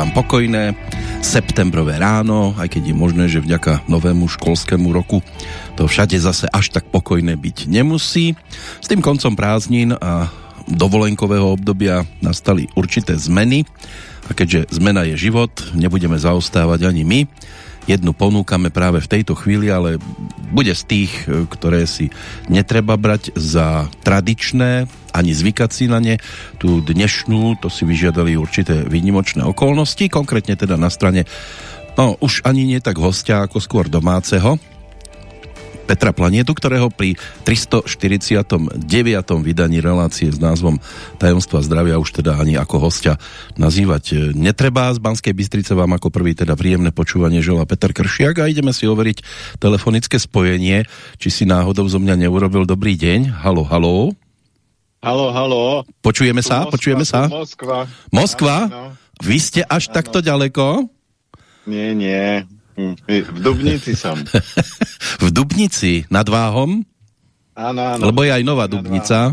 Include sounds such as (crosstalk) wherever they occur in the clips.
Vám pokojné septembrové ráno, aj keď je možné, že vďaka novému školskému roku to všade zase až tak pokojné byť nemusí. S tým koncom prázdnin a dovolenkového obdobia nastali určité zmeny a keďže zmena je život, nebudeme zaostávať ani my. Jednu ponúkame práve v tejto chvíli, ale bude z tých, ktoré si netreba brať za tradičné, ani zvykať si na ne. Tu dnešnú, to si vyžiadali určité výnimočné okolnosti, konkrétne teda na strane, no už ani nie tak hostia, ako skôr domáceho, Petra Planietu, ktorého pri 349. vydaní relácie s názvom Tajomstva zdravia už teda ani ako hostia nazývať e, netreba. Z Banskej Bystrice vám ako prvý teda príjemné počúvanie žela Peter Kršiak a ideme si overiť telefonické spojenie, či si náhodou zo mňa neurobil dobrý deň. Halo, halo. Halo, halo. Počujeme sa? Moskva, Počujeme sa? Moskva. Moskva? Áno. Vy ste až áno. takto ďaleko? Nie, nie. Hm, v Dubnici som. (laughs) v Dubnici? Nad Váhom? Áno, áno. Lebo je aj Nová Dubnica.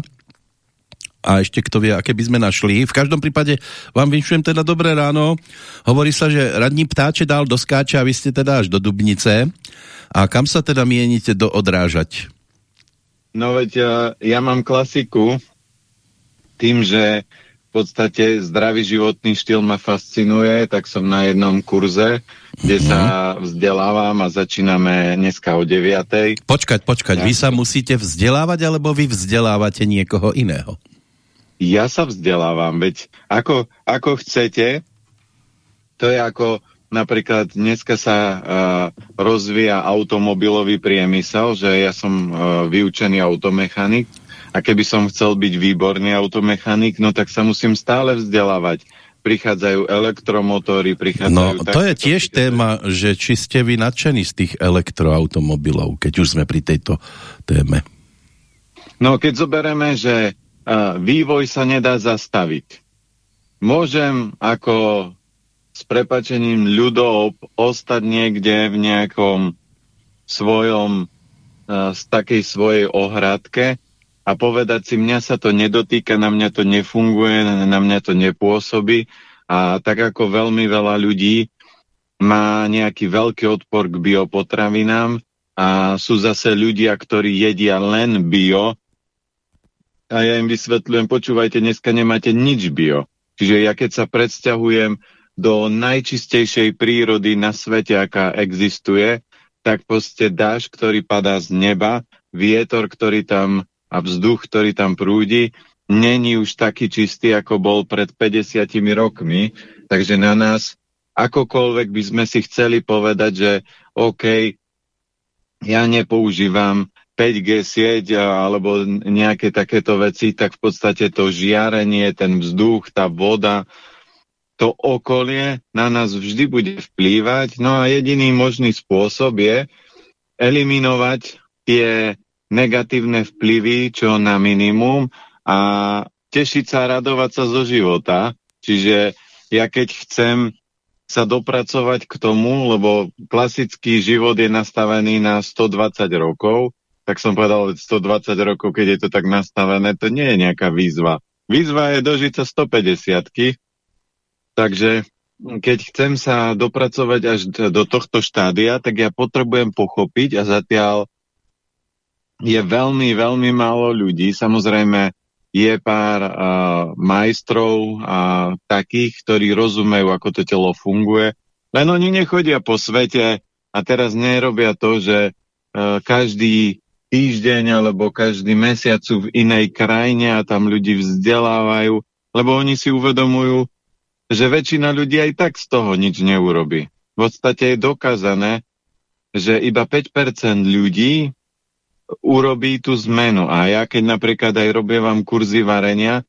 A ešte kto vie, aké by sme našli. V každom prípade vám vyšujem teda dobré ráno. Hovorí sa, že radní ptáče dál do skáča a vy ste teda až do Dubnice. A kam sa teda mienite doodrážať? No veď ja, ja mám klasiku, tým, že v podstate zdravý životný štýl ma fascinuje, tak som na jednom kurze, kde mm-hmm. sa vzdelávam a začíname dneska o 9. Počkať, počkať, ja. vy sa musíte vzdelávať, alebo vy vzdelávate niekoho iného? Ja sa vzdelávam, veď ako, ako chcete, to je ako napríklad dneska sa uh, rozvíja automobilový priemysel, že ja som uh, vyučený automechanik a keby som chcel byť výborný automechanik, no tak sa musím stále vzdelávať. Prichádzajú elektromotory, prichádzajú... No, to je tiež téma, že či ste vy nadšení z tých elektroautomobilov, keď už sme pri tejto téme. No, keď zoberieme, že uh, vývoj sa nedá zastaviť. Môžem ako s prepačením ľudov ostať niekde v nejakom svojom, z takej svojej ohradke a povedať si, mňa sa to nedotýka, na mňa to nefunguje, na mňa to nepôsobí a tak ako veľmi veľa ľudí má nejaký veľký odpor k biopotravinám a sú zase ľudia, ktorí jedia len bio a ja im vysvetľujem, počúvajte, dneska nemáte nič bio. Čiže ja keď sa predsťahujem do najčistejšej prírody na svete, aká existuje, tak proste dáž, ktorý padá z neba, vietor, ktorý tam a vzduch, ktorý tam prúdi, není už taký čistý, ako bol pred 50 rokmi. Takže na nás akokoľvek by sme si chceli povedať, že OK, ja nepoužívam 5G sieť alebo nejaké takéto veci, tak v podstate to žiarenie, ten vzduch, tá voda, to okolie na nás vždy bude vplývať. No a jediný možný spôsob je eliminovať tie negatívne vplyvy čo na minimum a tešiť sa, radovať sa zo života. Čiže ja keď chcem sa dopracovať k tomu, lebo klasický život je nastavený na 120 rokov, tak som povedal, 120 rokov, keď je to tak nastavené, to nie je nejaká výzva. Výzva je dožiť sa 150 takže keď chcem sa dopracovať až do tohto štádia, tak ja potrebujem pochopiť a zatiaľ je veľmi, veľmi málo ľudí. Samozrejme, je pár uh, majstrov a takých, ktorí rozumejú, ako to telo funguje. Len oni nechodia po svete a teraz nerobia to, že uh, každý týždeň alebo každý mesiac sú v inej krajine a tam ľudí vzdelávajú, lebo oni si uvedomujú, že väčšina ľudí aj tak z toho nič neurobi. V podstate je dokázané, že iba 5% ľudí urobí tú zmenu. A ja keď napríklad aj robievam kurzy varenia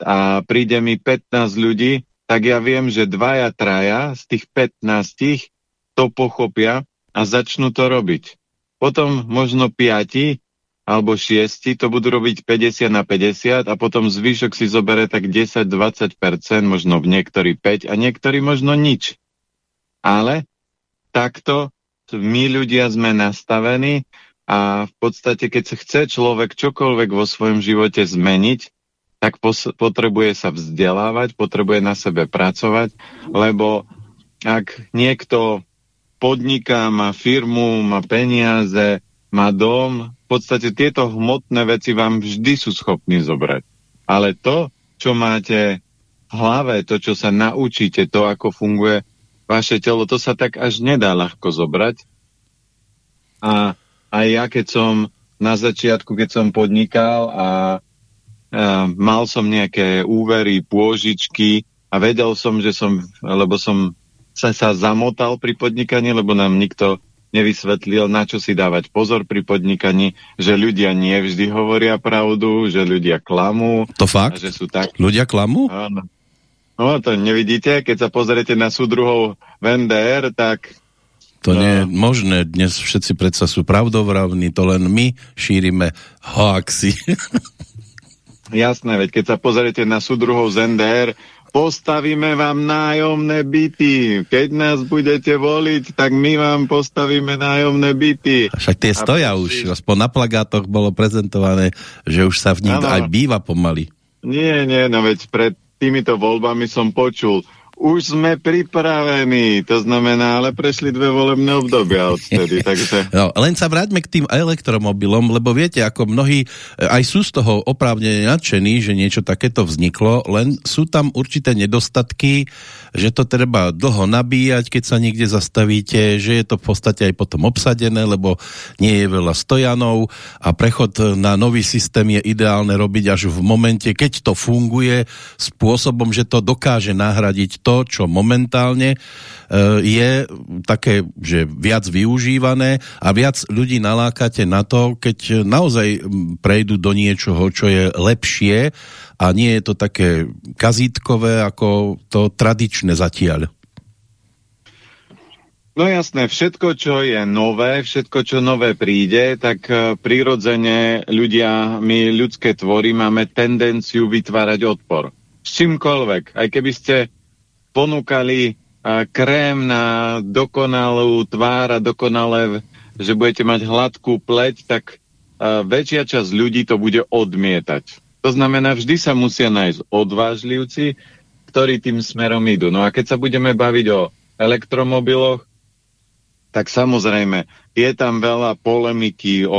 a príde mi 15 ľudí, tak ja viem, že dvaja, traja z tých 15 to pochopia a začnú to robiť. Potom možno piati alebo šiesti to budú robiť 50 na 50 a potom zvyšok si zobere tak 10-20%, možno v niektorí 5 a niektorí možno nič. Ale takto my ľudia sme nastavení a v podstate, keď sa chce človek čokoľvek vo svojom živote zmeniť, tak potrebuje sa vzdelávať, potrebuje na sebe pracovať, lebo ak niekto podniká, má firmu, má peniaze, má dom, v podstate tieto hmotné veci vám vždy sú schopní zobrať. Ale to, čo máte v hlave, to, čo sa naučíte, to, ako funguje vaše telo, to sa tak až nedá ľahko zobrať. A aj ja, keď som na začiatku, keď som podnikal a mal som nejaké úvery, pôžičky a vedel som, že som, lebo som sa, sa zamotal pri podnikaní, lebo nám nikto nevysvetlil, na čo si dávať pozor pri podnikaní, že ľudia nie vždy hovoria pravdu, že ľudia klamú. To fakt? Že sú tak... Ľudia klamú? Áno. No to nevidíte, keď sa pozriete na súdruhov v NDR, tak... To no. nie je možné, dnes všetci predsa sú pravdovravní, to len my šírime hoaxy. (laughs) Jasné, veď keď sa pozriete na súdruhov z NDR, postavíme vám nájomné byty. Keď nás budete voliť, tak my vám postavíme nájomné byty. Však tie stoja a už, aspoň na plagátoch bolo prezentované, že už sa v nich aj býva pomaly. Nie, nie, no veď pred týmito voľbami som počul, už sme pripravení, to znamená, ale prešli dve volebné obdobia odtedy, (laughs) takže... No, len sa vráťme k tým elektromobilom, lebo viete, ako mnohí e, aj sú z toho oprávne nadšení, že niečo takéto vzniklo, len sú tam určité nedostatky, že to treba dlho nabíjať, keď sa niekde zastavíte, že je to v podstate aj potom obsadené, lebo nie je veľa stojanov a prechod na nový systém je ideálne robiť až v momente, keď to funguje spôsobom, že to dokáže nahradiť to, čo momentálne e, je také, že viac využívané a viac ľudí nalákate na to, keď naozaj prejdú do niečoho, čo je lepšie a nie je to také kazítkové ako to tradičné zatiaľ. No jasné, všetko, čo je nové, všetko, čo nové príde, tak e, prirodzene ľudia, my ľudské tvory máme tendenciu vytvárať odpor. S čímkoľvek. Aj keby ste ponúkali uh, krém na dokonalú tvár a dokonalé, že budete mať hladkú pleť, tak uh, väčšia časť ľudí to bude odmietať. To znamená, vždy sa musia nájsť odvážlivci, ktorí tým smerom idú. No a keď sa budeme baviť o elektromobiloch, tak samozrejme, je tam veľa polemiky o,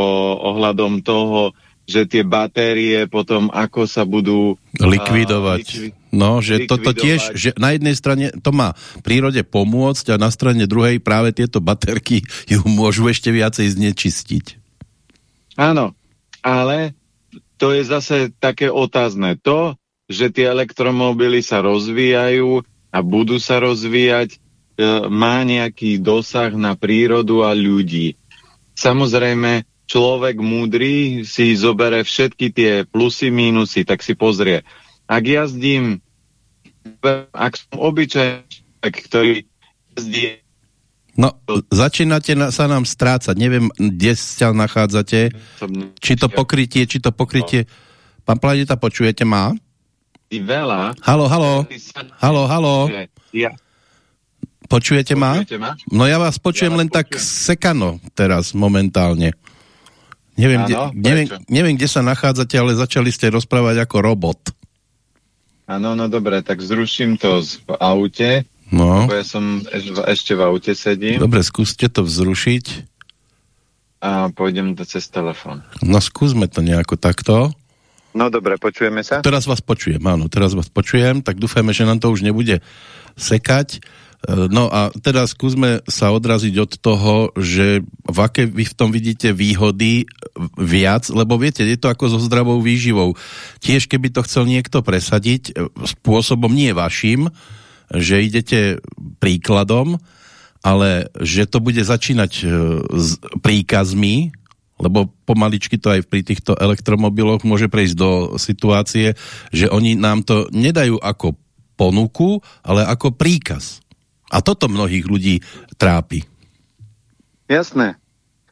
ohľadom toho, že tie batérie potom ako sa budú likvidovať. A, likvi no, že likvidovať. toto tiež, že na jednej strane to má prírode pomôcť a na strane druhej práve tieto baterky ju môžu ešte viacej znečistiť. Áno, ale to je zase také otázne. To, že tie elektromobily sa rozvíjajú a budú sa rozvíjať, e, má nejaký dosah na prírodu a ľudí. Samozrejme, človek múdry si zobere všetky tie plusy, mínusy, tak si pozrie. Ak jazdím, ak som obyčajný, ktorý jazdí No, začínate na, sa nám strácať. Neviem, kde sa nachádzate. Či to pokrytie, či to pokrytie... Pán Planeta, počujete ma? Veľa. Halo, halo. Halo, halo. Ja. Počujete ma? No ja vás počujem ja len počujem. tak sekano teraz momentálne. Neviem, Áno, kde, neviem, neviem, kde sa nachádzate, ale začali ste rozprávať ako robot. Áno, no dobre, tak zruším to v aute No. Ja som ešte v aute sedím. Dobre, skúste to vzrušiť. A pôjdem to cez telefón. No skúsme to nejako takto. No dobre, počujeme sa? Teraz vás počujem, áno, teraz vás počujem, tak dúfajme, že nám to už nebude sekať. E, no a teraz skúsme sa odraziť od toho, že v aké vy v tom vidíte výhody viac, lebo viete, je to ako so zdravou výživou. Tiež keby to chcel niekto presadiť e, spôsobom nie vašim, že idete príkladom, ale že to bude začínať e, s príkazmi, lebo pomaličky to aj pri týchto elektromobiloch môže prejsť do situácie, že oni nám to nedajú ako ponuku, ale ako príkaz. A toto mnohých ľudí trápi. Jasné.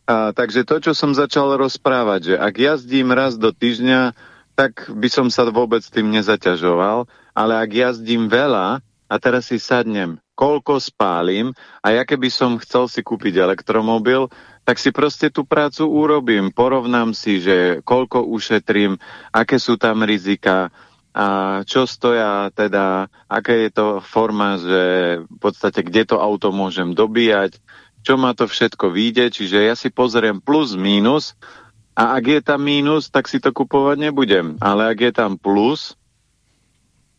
A, takže to, čo som začal rozprávať, že ak jazdím raz do týždňa, tak by som sa vôbec tým nezaťažoval, ale ak jazdím veľa, a teraz si sadnem, koľko spálim? A ja keby som chcel si kúpiť elektromobil, tak si proste tú prácu urobím, porovnám si, že koľko ušetrím, aké sú tam rizika a čo stoja teda, aké je to forma, že v podstate kde to auto môžem dobíjať, čo ma to všetko vyjde, čiže ja si pozriem plus, mínus a ak je tam mínus, tak si to kupovať nebudem. Ale ak je tam plus,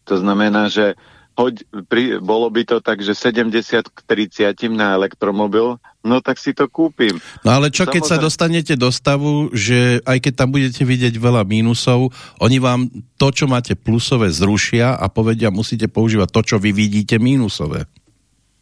to znamená, že hoď, pri, bolo by to tak, že 70 k 30 na elektromobil, no tak si to kúpim. No ale čo Samozrejme... keď sa dostanete do stavu, že aj keď tam budete vidieť veľa mínusov, oni vám to, čo máte plusové, zrušia a povedia, musíte používať to, čo vy vidíte mínusové.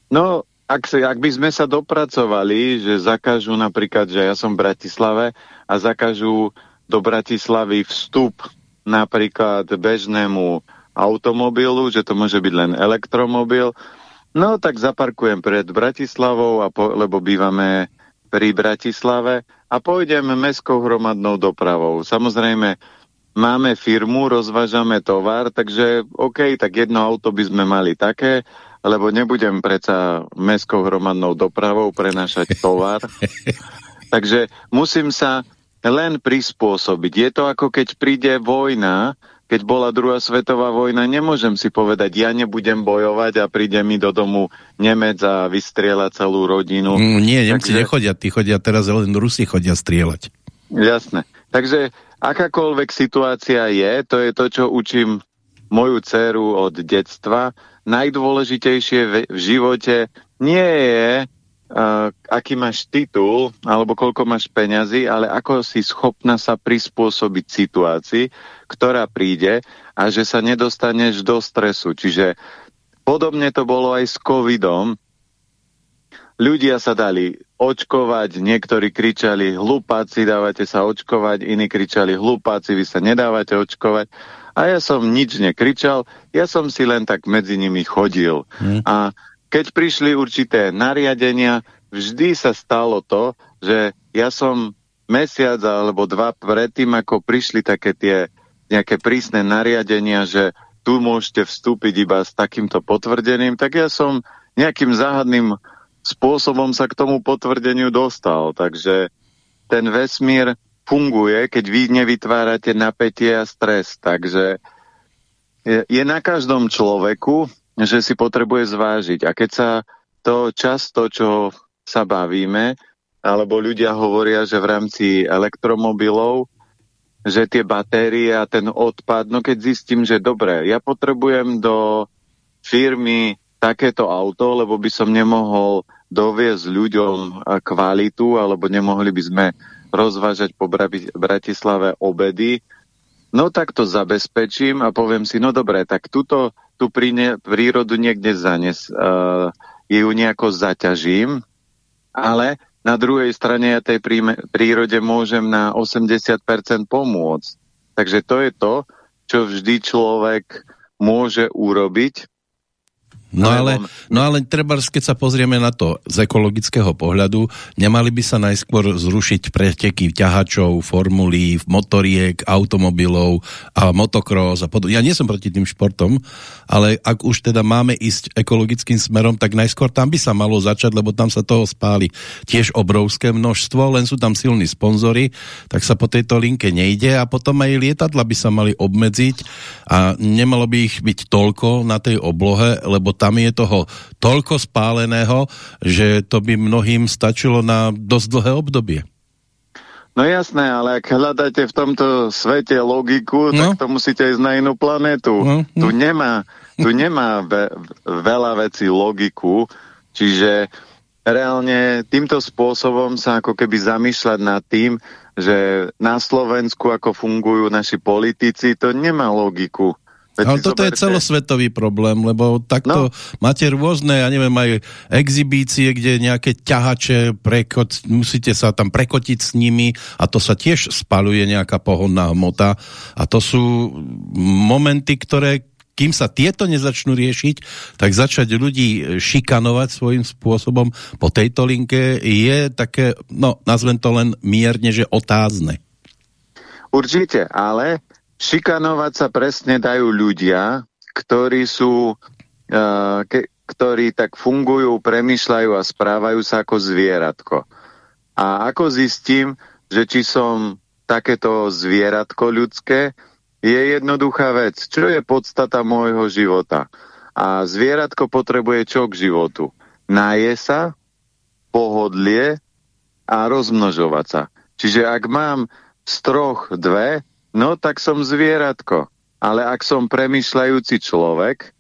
No, ak, sa, ak by sme sa dopracovali, že zakážu napríklad, že ja som v Bratislave a zakážu do Bratislavy vstup napríklad bežnému automobilu, že to môže byť len elektromobil. No tak zaparkujem pred Bratislavou, a po, lebo bývame pri Bratislave a pôjdem mestskou hromadnou dopravou. Samozrejme, máme firmu, rozvážame tovar, takže OK, tak jedno auto by sme mali také, lebo nebudem predsa mestskou hromadnou dopravou prenašať tovar. (laughs) takže musím sa len prispôsobiť. Je to ako keď príde vojna, keď bola druhá svetová vojna, nemôžem si povedať, ja nebudem bojovať a príde mi do domu Nemec a vystrieľa celú rodinu. Mm, nie, Nemci Takže... nechodia, tí chodia teraz, len Rusi chodia strieľať. Jasné. Takže akákoľvek situácia je, to je to, čo učím moju dceru od detstva. Najdôležitejšie v živote nie je uh, aký máš titul alebo koľko máš peňazí, ale ako si schopná sa prispôsobiť situácii, ktorá príde a že sa nedostaneš do stresu. Čiže podobne to bolo aj s covidom. Ľudia sa dali očkovať, niektorí kričali hlupáci, dávate sa očkovať, iní kričali hlupáci, vy sa nedávate očkovať. A ja som nič nekričal, ja som si len tak medzi nimi chodil. Hmm. A keď prišli určité nariadenia, vždy sa stalo to, že ja som mesiac alebo dva predtým, ako prišli také tie nejaké prísne nariadenia, že tu môžete vstúpiť iba s takýmto potvrdením, tak ja som nejakým záhadným spôsobom sa k tomu potvrdeniu dostal. Takže ten vesmír funguje, keď vy nevytvárate napätie a stres. Takže je, je na každom človeku, že si potrebuje zvážiť. A keď sa to často, čo sa bavíme, alebo ľudia hovoria, že v rámci elektromobilov, že tie batérie a ten odpad, no keď zistím, že dobre, ja potrebujem do firmy takéto auto, lebo by som nemohol doviezť ľuďom kvalitu, alebo nemohli by sme rozvážať po Bratislave obedy, no tak to zabezpečím a poviem si, no dobre, tak túto tú prírodu niekde zanes, uh, ju nejako zaťažím, ale na druhej strane ja tej prírode môžem na 80% pomôcť. Takže to je to, čo vždy človek môže urobiť No ale, no ale treba, keď sa pozrieme na to z ekologického pohľadu, nemali by sa najskôr zrušiť preteky ťahačov, formulí, motoriek, automobilov a motocross a podobne. Ja nie som proti tým športom, ale ak už teda máme ísť ekologickým smerom, tak najskôr tam by sa malo začať, lebo tam sa toho spáli tiež obrovské množstvo, len sú tam silní sponzory, tak sa po tejto linke nejde a potom aj lietadla by sa mali obmedziť a nemalo by ich byť toľko na tej oblohe, lebo tam je toho toľko spáleného, že to by mnohým stačilo na dosť dlhé obdobie. No jasné, ale ak hľadáte v tomto svete logiku, no. tak to musíte ísť na inú planetu. No. Tu nemá, tu nemá ve, veľa vecí logiku, čiže reálne týmto spôsobom sa ako keby zamýšľať nad tým, že na Slovensku ako fungujú naši politici, to nemá logiku. Ale toto zoberte. je celosvetový problém, lebo takto no. máte rôzne, ja neviem, aj exibície, kde nejaké ťahače, prekot, musíte sa tam prekotiť s nimi a to sa tiež spaluje nejaká pohonná hmota a to sú momenty, ktoré kým sa tieto nezačnú riešiť, tak začať ľudí šikanovať svojím spôsobom po tejto linke je také, no nazvem to len mierne, že otázne. Určite, ale Šikanovať sa presne dajú ľudia, ktorí sú, uh, ke, ktorí tak fungujú, premyšľajú a správajú sa ako zvieratko. A ako zistím, že či som takéto zvieratko ľudské, je jednoduchá vec. Čo je podstata môjho života? A zvieratko potrebuje čo k životu? Naje sa, pohodlie a rozmnožovať sa. Čiže ak mám z troch dve, no tak som zvieratko. Ale ak som premyšľajúci človek,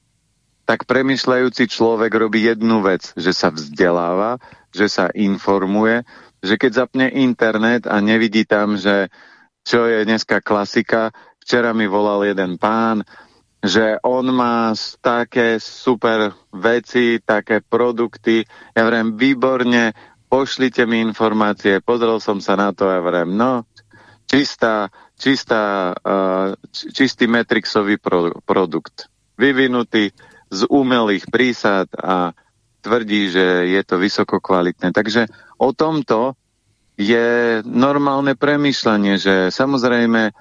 tak premyšľajúci človek robí jednu vec, že sa vzdeláva, že sa informuje, že keď zapne internet a nevidí tam, že čo je dneska klasika, včera mi volal jeden pán, že on má také super veci, také produkty. Ja vrem, výborne, pošlite mi informácie. Pozrel som sa na to a vrem, no, čistá, čistá, čistý Metrixový pro, produkt. Vyvinutý z umelých prísad a tvrdí, že je to vysoko kvalitné. Takže o tomto je normálne premyšľanie, že samozrejme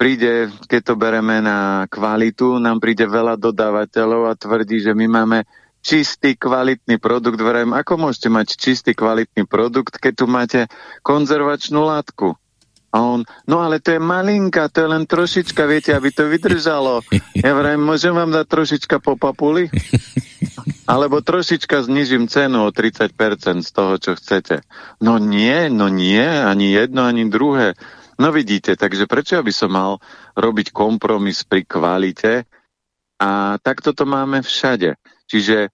príde, keď to bereme na kvalitu, nám príde veľa dodávateľov a tvrdí, že my máme čistý, kvalitný produkt. Verím, ako môžete mať čistý, kvalitný produkt, keď tu máte konzervačnú látku? A on, no ale to je malinka, to je len trošička, viete, aby to vydržalo. Ja vrajím, môžem vám dať trošička po papuli? (laughs) Alebo trošička znižím cenu o 30% z toho, čo chcete. No nie, no nie, ani jedno, ani druhé. No vidíte, takže prečo by som mal robiť kompromis pri kvalite? A takto to máme všade. Čiže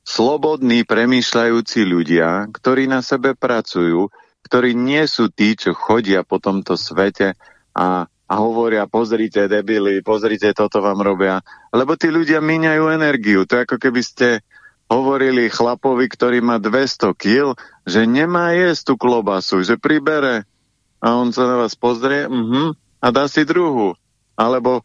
slobodní, premýšľajúci ľudia, ktorí na sebe pracujú, ktorí nie sú tí, čo chodia po tomto svete a, a hovoria, pozrite, debili, pozrite, toto vám robia. Lebo tí ľudia míňajú energiu. To je ako keby ste hovorili chlapovi, ktorý má 200 kg, že nemá jesť tú klobasu, že pribere a on sa na vás pozrie uh mhm, -huh, a dá si druhú. Alebo e,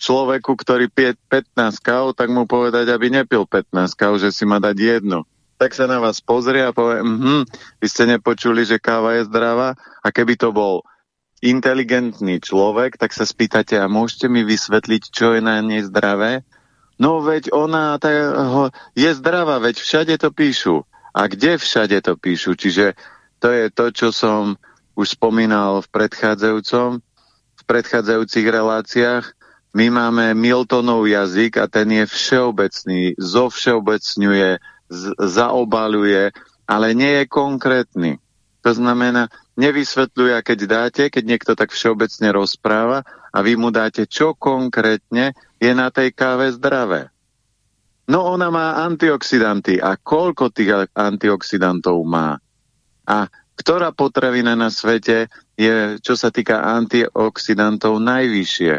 človeku, ktorý pije 15 káv, tak mu povedať, aby nepil 15 káv, že si má dať jednu. Tak sa na vás pozrie a povie, mhm, -huh, vy ste nepočuli, že káva je zdravá? A keby to bol inteligentný človek, tak sa spýtate, a môžete mi vysvetliť, čo je na nej zdravé? No veď ona tá, je zdravá, veď všade to píšu. A kde všade to píšu? Čiže to je to, čo som už spomínal v predchádzajúcom, v predchádzajúcich reláciách. My máme Miltonov jazyk a ten je všeobecný, zovšeobecňuje, zaobaluje, ale nie je konkrétny. To znamená, nevysvetľuje, keď dáte, keď niekto tak všeobecne rozpráva a vy mu dáte, čo konkrétne je na tej káve zdravé. No ona má antioxidanty. A koľko tých antioxidantov má? A ktorá potravina na svete je, čo sa týka antioxidantov, najvyššie.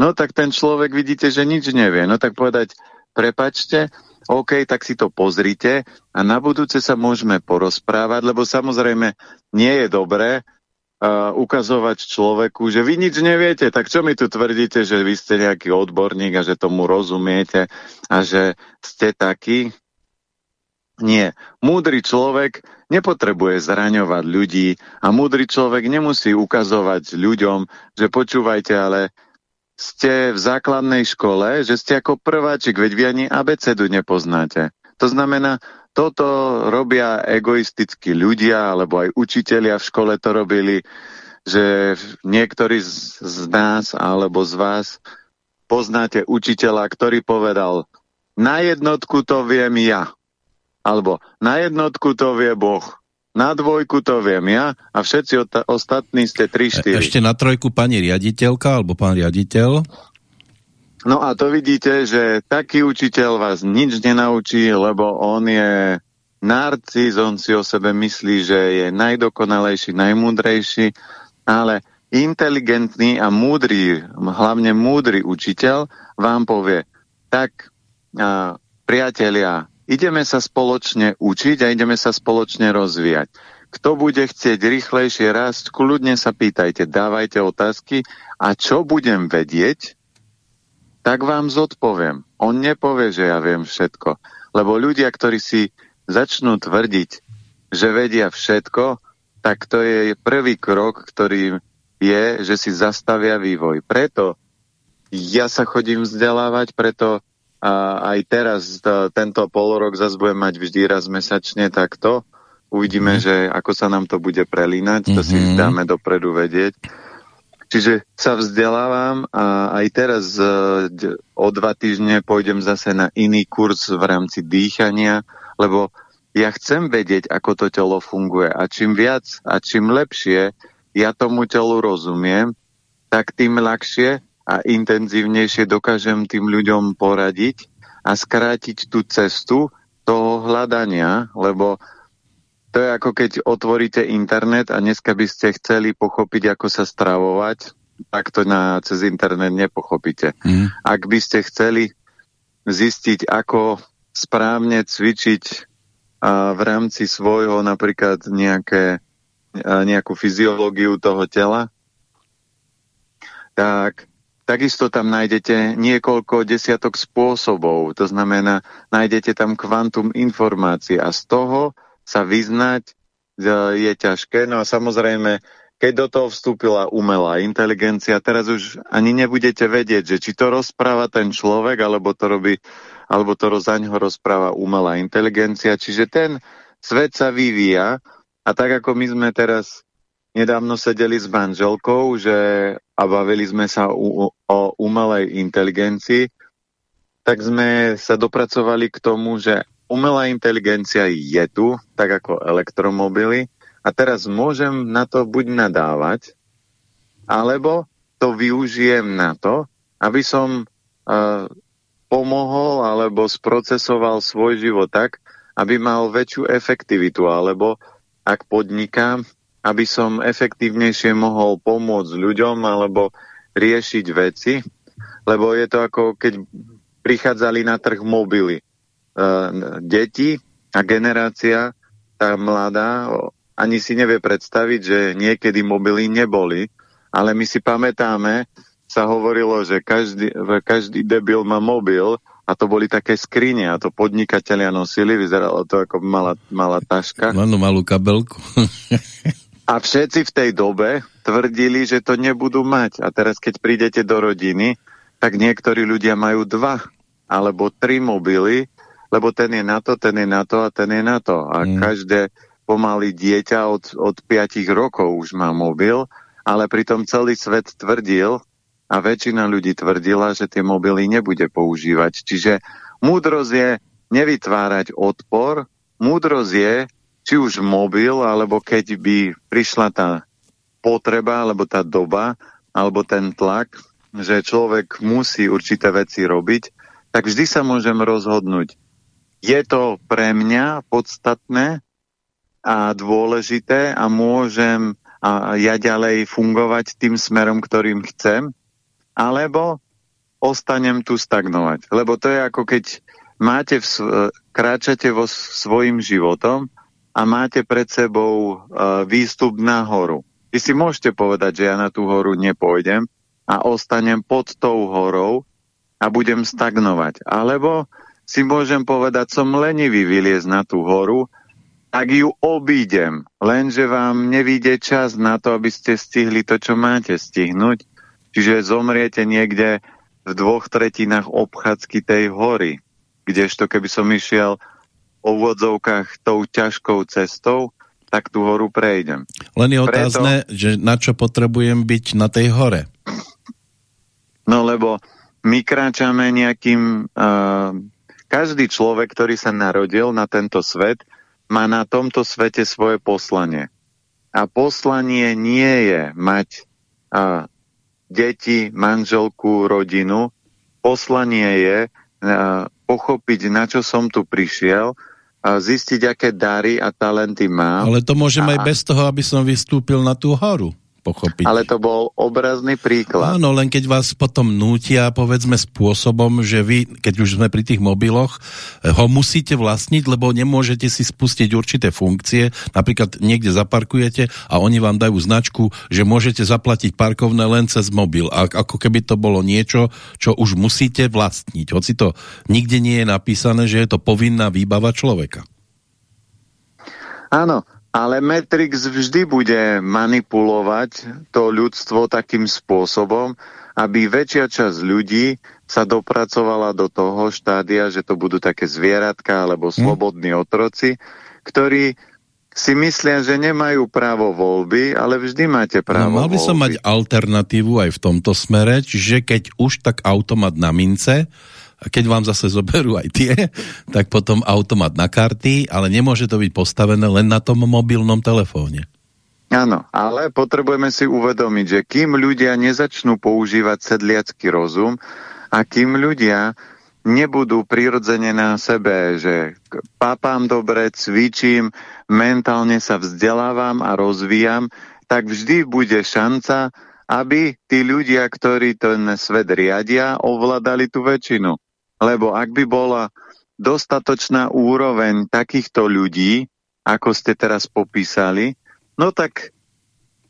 No tak ten človek vidíte, že nič nevie. No tak povedať, prepačte, OK, tak si to pozrite a na budúce sa môžeme porozprávať, lebo samozrejme nie je dobré uh, ukazovať človeku, že vy nič neviete, tak čo mi tu tvrdíte, že vy ste nejaký odborník a že tomu rozumiete a že ste taký? Nie. Múdry človek nepotrebuje zraňovať ľudí a múdry človek nemusí ukazovať ľuďom, že počúvajte, ale ste v základnej škole, že ste ako prváčik, veď vy ani abecedu nepoznáte. To znamená, toto robia egoistickí ľudia, alebo aj učitelia v škole to robili, že niektorí z, z nás alebo z vás poznáte učiteľa, ktorý povedal, na jednotku to viem ja. Alebo na jednotku to vie Boh. Na dvojku to viem ja a všetci ostatní ste 3-4. E ešte na trojku pani riaditeľka alebo pán riaditeľ? No a to vidíte, že taký učiteľ vás nič nenaučí, lebo on je narcis, on si o sebe myslí, že je najdokonalejší, najmúdrejší, ale inteligentný a múdry, hlavne múdry učiteľ vám povie, tak a, priatelia, Ideme sa spoločne učiť a ideme sa spoločne rozvíjať. Kto bude chcieť rýchlejšie rásť, kľudne sa pýtajte, dávajte otázky a čo budem vedieť, tak vám zodpoviem. On nepovie, že ja viem všetko. Lebo ľudia, ktorí si začnú tvrdiť, že vedia všetko, tak to je prvý krok, ktorý je, že si zastavia vývoj. Preto ja sa chodím vzdelávať, preto a aj teraz, to, tento polorok zase budem mať vždy raz mesačne takto. Uvidíme, mm. že ako sa nám to bude prelínať, mm -hmm. to si mhm. dáme dopredu vedieť. Čiže sa vzdelávam a aj teraz e, o dva týždne pôjdem zase na iný kurz v rámci dýchania, lebo ja chcem vedieť, ako to telo funguje a čím viac a čím lepšie ja tomu telu rozumiem, tak tým ľahšie a intenzívnejšie dokážem tým ľuďom poradiť a skrátiť tú cestu toho hľadania, lebo to je ako keď otvoríte internet a dneska by ste chceli pochopiť, ako sa stravovať, tak to na, cez internet nepochopíte. Mm. Ak by ste chceli zistiť, ako správne cvičiť a v rámci svojho napríklad nejaké, nejakú fyziológiu toho tela, tak takisto tam nájdete niekoľko desiatok spôsobov. To znamená, nájdete tam kvantum informácií a z toho sa vyznať je ťažké. No a samozrejme, keď do toho vstúpila umelá inteligencia, teraz už ani nebudete vedieť, že či to rozpráva ten človek, alebo to robí, alebo to za ňoho rozpráva umelá inteligencia. Čiže ten svet sa vyvíja a tak ako my sme teraz nedávno sedeli s manželkou že, a bavili sme sa u, o umelej inteligencii, tak sme sa dopracovali k tomu, že umelá inteligencia je tu, tak ako elektromobily, a teraz môžem na to buď nadávať, alebo to využijem na to, aby som uh, pomohol alebo sprocesoval svoj život tak, aby mal väčšiu efektivitu, alebo ak podnikám, aby som efektívnejšie mohol pomôcť ľuďom alebo riešiť veci, lebo je to ako keď prichádzali na trh mobily. Uh, deti a generácia, tá mladá, ani si nevie predstaviť, že niekedy mobily neboli, ale my si pamätáme, sa hovorilo, že každý, každý debil má mobil a to boli také skrine a to podnikatelia nosili, vyzeralo to ako malá, malá taška. Malú, malú kabelku. (laughs) a všetci v tej dobe tvrdili, že to nebudú mať. A teraz, keď prídete do rodiny, tak niektorí ľudia majú dva alebo tri mobily lebo ten je na to, ten je na to a ten je na to. A mm. každé pomaly dieťa od, od 5 rokov už má mobil, ale pritom celý svet tvrdil a väčšina ľudí tvrdila, že tie mobily nebude používať. Čiže múdrosť je nevytvárať odpor, múdrosť je, či už mobil, alebo keď by prišla tá potreba, alebo tá doba, alebo ten tlak, že človek musí určité veci robiť, tak vždy sa môžem rozhodnúť, je to pre mňa podstatné a dôležité a môžem a ja ďalej fungovať tým smerom, ktorým chcem, alebo ostanem tu stagnovať. Lebo to je ako keď máte v, kráčate vo svojim životom a máte pred sebou uh, výstup na horu. Vy si môžete povedať, že ja na tú horu nepôjdem a ostanem pod tou horou a budem stagnovať. Alebo si môžem povedať, som lenivý vyliezť na tú horu, tak ju obídem, lenže vám nevíde čas na to, aby ste stihli to, čo máte stihnúť. Čiže zomriete niekde v dvoch tretinách obchádzky tej hory, kdežto keby som išiel o vodzovkách tou ťažkou cestou, tak tú horu prejdem. Len je otázne, Preto... že na čo potrebujem byť na tej hore? No lebo my kráčame nejakým uh, každý človek, ktorý sa narodil na tento svet, má na tomto svete svoje poslanie. A poslanie nie je mať a, deti, manželku, rodinu. Poslanie je a, pochopiť, na čo som tu prišiel, zistiť, aké dary a talenty mám. Ale to môžem a... aj bez toho, aby som vystúpil na tú horu pochopiť. Ale to bol obrazný príklad. Áno, len keď vás potom nútia, povedzme spôsobom, že vy, keď už sme pri tých mobiloch, eh, ho musíte vlastniť, lebo nemôžete si spustiť určité funkcie. Napríklad niekde zaparkujete a oni vám dajú značku, že môžete zaplatiť parkovné len cez mobil. A ako keby to bolo niečo, čo už musíte vlastniť. Hoci to nikde nie je napísané, že je to povinná výbava človeka. Áno, ale Matrix vždy bude manipulovať to ľudstvo takým spôsobom, aby väčšia časť ľudí sa dopracovala do toho štádia, že to budú také zvieratka alebo hm. slobodní otroci, ktorí si myslia, že nemajú právo voľby, ale vždy máte právo no, mal by som voľby. mať alternatívu aj v tomto smere, čiže keď už tak automat na mince, a keď vám zase zoberú aj tie, tak potom automat na karty, ale nemôže to byť postavené len na tom mobilnom telefóne. Áno, ale potrebujeme si uvedomiť, že kým ľudia nezačnú používať sedliacký rozum a kým ľudia nebudú prirodzene na sebe, že papám dobre, cvičím, mentálne sa vzdelávam a rozvíjam, tak vždy bude šanca, aby tí ľudia, ktorí ten svet riadia, ovládali tú väčšinu. Lebo ak by bola dostatočná úroveň takýchto ľudí, ako ste teraz popísali, no tak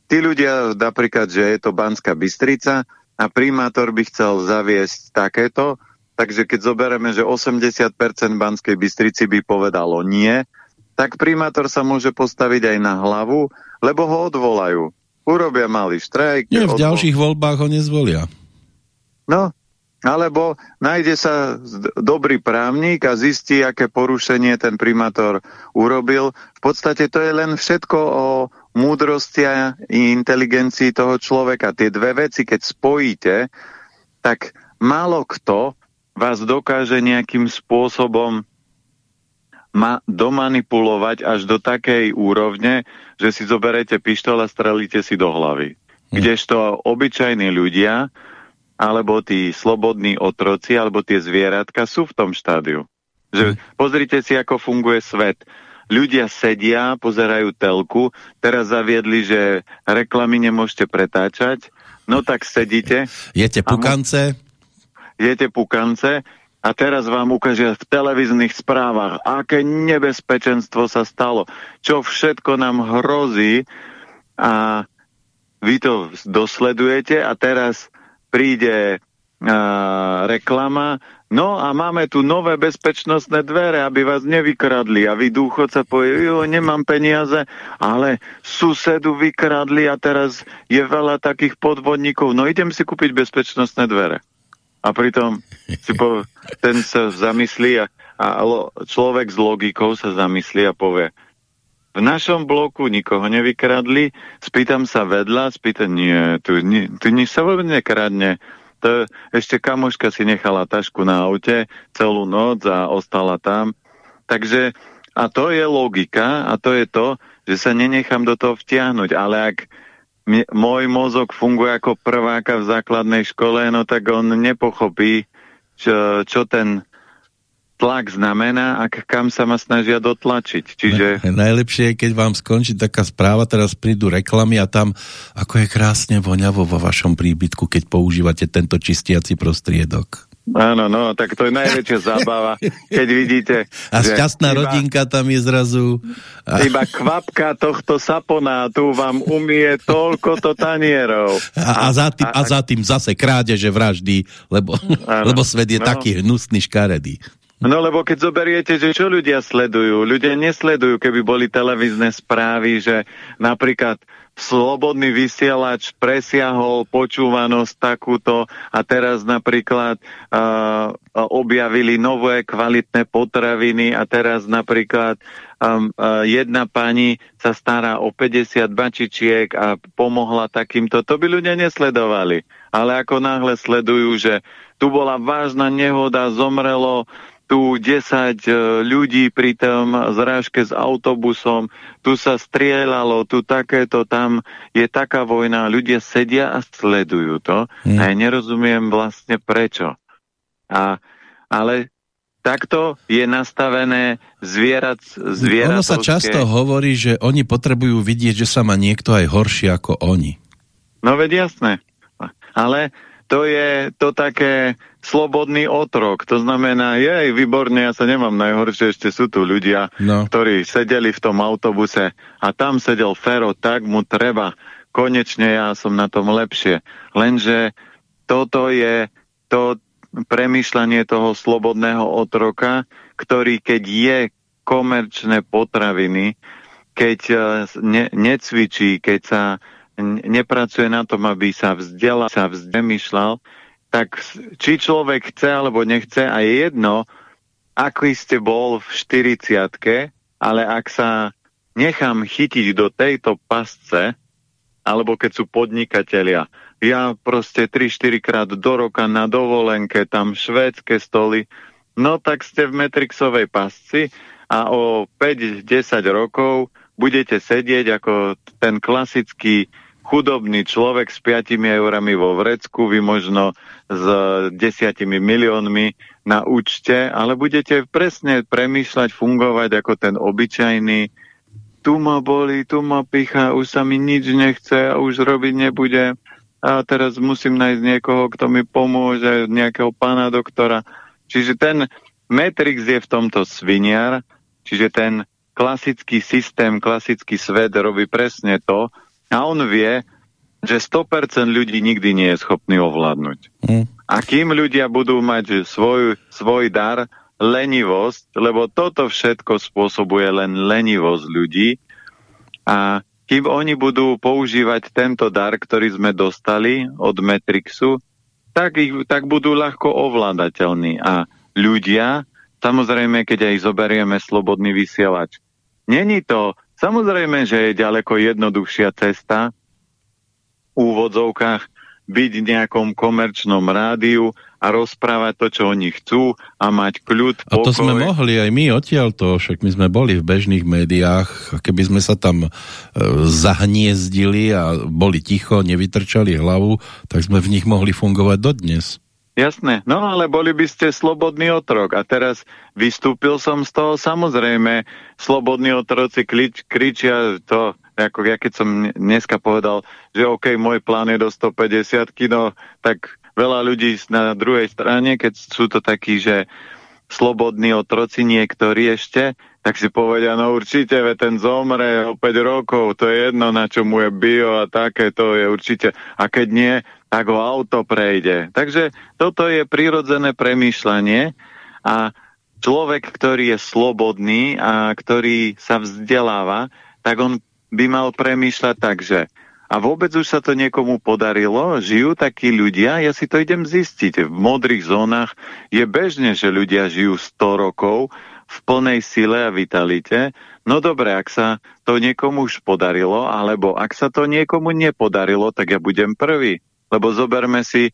tí ľudia, napríklad, že je to Banská Bystrica a primátor by chcel zaviesť takéto, Takže keď zoberieme, že 80% Banskej Bystrici by povedalo nie, tak primátor sa môže postaviť aj na hlavu, lebo ho odvolajú. Urobia malý štrajk. Nie, v odvol... ďalších voľbách ho nezvolia. No, alebo nájde sa dobrý právnik a zistí, aké porušenie ten primátor urobil. V podstate to je len všetko o múdrosti a inteligencii toho človeka. Tie dve veci, keď spojíte, tak málo kto vás dokáže nejakým spôsobom ma domanipulovať až do takej úrovne, že si zoberete pištol a strelíte si do hlavy. Hm. Kdežto obyčajní ľudia, alebo tí slobodní otroci, alebo tie zvieratka sú v tom štádiu. Že, hm. pozrite si, ako funguje svet. Ľudia sedia, pozerajú telku, teraz zaviedli, že reklamy nemôžete pretáčať, no tak sedíte. Jete pukance? jete pukance a teraz vám ukážia v televíznych správach, aké nebezpečenstvo sa stalo, čo všetko nám hrozí a vy to dosledujete a teraz príde a, reklama, no a máme tu nové bezpečnostné dvere, aby vás nevykradli. A vy dôchodca povie, jo, nemám peniaze, ale susedu vykradli a teraz je veľa takých podvodníkov, no idem si kúpiť bezpečnostné dvere. A pritom si po, ten sa zamyslí a, a človek s logikou sa zamyslí a povie v našom bloku nikoho nevykradli, spýtam sa vedľa, spýtam, nie, tu, nie, tu nič sa vôbec nekradne. To, ešte kamoška si nechala tašku na aute celú noc a ostala tam. Takže, a to je logika a to je to, že sa nenechám do toho vtiahnuť, ale ak môj mozog funguje ako prváka v základnej škole, no tak on nepochopí, čo, čo ten tlak znamená a kam sa ma snažia dotlačiť. Čiže... Najlepšie je, keď vám skončí taká správa, teraz prídu reklamy a tam, ako je krásne voňavo vo vašom príbytku, keď používate tento čistiaci prostriedok. Áno, no, tak to je najväčšia zábava, keď vidíte... A šťastná iba, rodinka tam je zrazu... A... Iba kvapka tohto sapona tu vám umie toľko to tanierov. A, a, za tým, a, a za tým zase krádeže vraždy, lebo, lebo svet je no. taký hnusný, škaredý. No lebo keď zoberiete, že čo ľudia sledujú, ľudia nesledujú, keby boli televízne správy, že napríklad slobodný vysielač presiahol počúvanosť takúto a teraz napríklad uh, objavili nové kvalitné potraviny a teraz napríklad um, uh, jedna pani sa stará o 50 bačičiek a pomohla takýmto. To by ľudia nesledovali. Ale ako náhle sledujú, že tu bola vážna nehoda, zomrelo tu 10 e, ľudí pri tom zrážke s autobusom, tu sa strieľalo, tu takéto, tam je taká vojna, ľudia sedia a sledujú to hmm. a ja nerozumiem vlastne prečo. A, ale takto je nastavené zvierat, zvieratovské... Ono sa často hovorí, že oni potrebujú vidieť, že sa má niekto aj horšie ako oni. No veď jasné. Ale to je to také slobodný otrok. To znamená, jej, výborne, ja sa nemám najhoršie, ešte sú tu ľudia, no. ktorí sedeli v tom autobuse a tam sedel Fero, tak mu treba. Konečne ja som na tom lepšie. Lenže toto je to premyšľanie toho slobodného otroka, ktorý keď je komerčné potraviny, keď eh, ne, necvičí, keď sa nepracuje na tom, aby sa vzdelal, sa vzemýšľal, tak či človek chce alebo nechce a je jedno, aký ste bol v 40 ale ak sa nechám chytiť do tejto pasce, alebo keď sú podnikatelia, ja proste 3-4 krát do roka na dovolenke, tam švédske stoly, no tak ste v Metrixovej pasci a o 5-10 rokov budete sedieť ako ten klasický chudobný človek s 5 eurami vo vrecku, vy možno s 10 miliónmi na účte, ale budete presne premýšľať, fungovať ako ten obyčajný tu ma boli, tu ma picha, už sa mi nič nechce a už robiť nebude a teraz musím nájsť niekoho, kto mi pomôže, nejakého pána doktora. Čiže ten Matrix je v tomto sviniar, čiže ten klasický systém, klasický svet robí presne to a on vie, že 100% ľudí nikdy nie je schopný ovládnuť. Mm. A kým ľudia budú mať svoj, svoj dar, lenivosť, lebo toto všetko spôsobuje len lenivosť ľudí a kým oni budú používať tento dar, ktorý sme dostali od Matrixu, tak, ich, tak budú ľahko ovládateľní. A ľudia, samozrejme, keď aj zoberieme slobodný vysielač, není to, samozrejme, že je ďaleko jednoduchšia cesta v úvodzovkách byť v nejakom komerčnom rádiu a rozprávať to, čo oni chcú a mať kľud, pokoj. A to sme mohli aj my odtiaľto, však my sme boli v bežných médiách, keby sme sa tam e, zahniezdili a boli ticho, nevytrčali hlavu, tak sme v nich mohli fungovať dodnes. Jasné, no ale boli by ste slobodný otrok. A teraz vystúpil som z toho, samozrejme, slobodní otroci klič, kričia to, ako ja keď som dneska povedal, že OK, môj plán je do 150 no tak veľa ľudí na druhej strane, keď sú to takí, že slobodní otroci niektorí ešte, tak si povedia, no určite, ve ten zomre o 5 rokov, to je jedno, na čo mu je bio a také, to je určite. A keď nie, tak ho auto prejde. Takže toto je prirodzené premýšľanie a človek, ktorý je slobodný a ktorý sa vzdeláva, tak on by mal premýšľať tak, že a vôbec už sa to niekomu podarilo, žijú takí ľudia, ja si to idem zistiť. V modrých zónach je bežne, že ľudia žijú 100 rokov v plnej sile a vitalite. No dobre, ak sa to niekomu už podarilo, alebo ak sa to niekomu nepodarilo, tak ja budem prvý. Lebo zoberme si,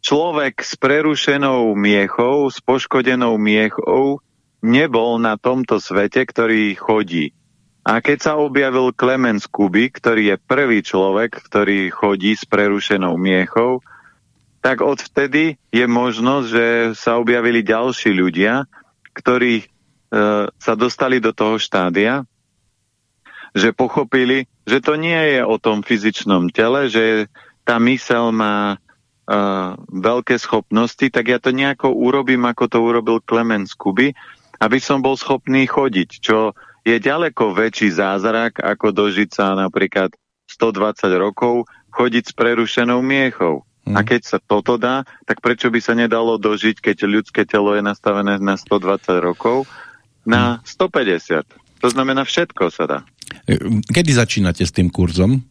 človek s prerušenou miechou, s poškodenou miechou nebol na tomto svete, ktorý chodí. A keď sa objavil Klemens Kubik, ktorý je prvý človek, ktorý chodí s prerušenou miechou, tak odvtedy je možnosť, že sa objavili ďalší ľudia, ktorí e, sa dostali do toho štádia, že pochopili, že to nie je o tom fyzičnom tele, že tá mysel má e, veľké schopnosti, tak ja to nejako urobím, ako to urobil Klemens Kuby, aby som bol schopný chodiť, čo je ďaleko väčší zázrak, ako dožiť sa napríklad 120 rokov, chodiť s prerušenou miechou. Hmm. A keď sa toto dá, tak prečo by sa nedalo dožiť, keď ľudské telo je nastavené na 120 rokov, na 150? Hmm. To znamená, všetko sa dá. Kedy začínate s tým kurzom?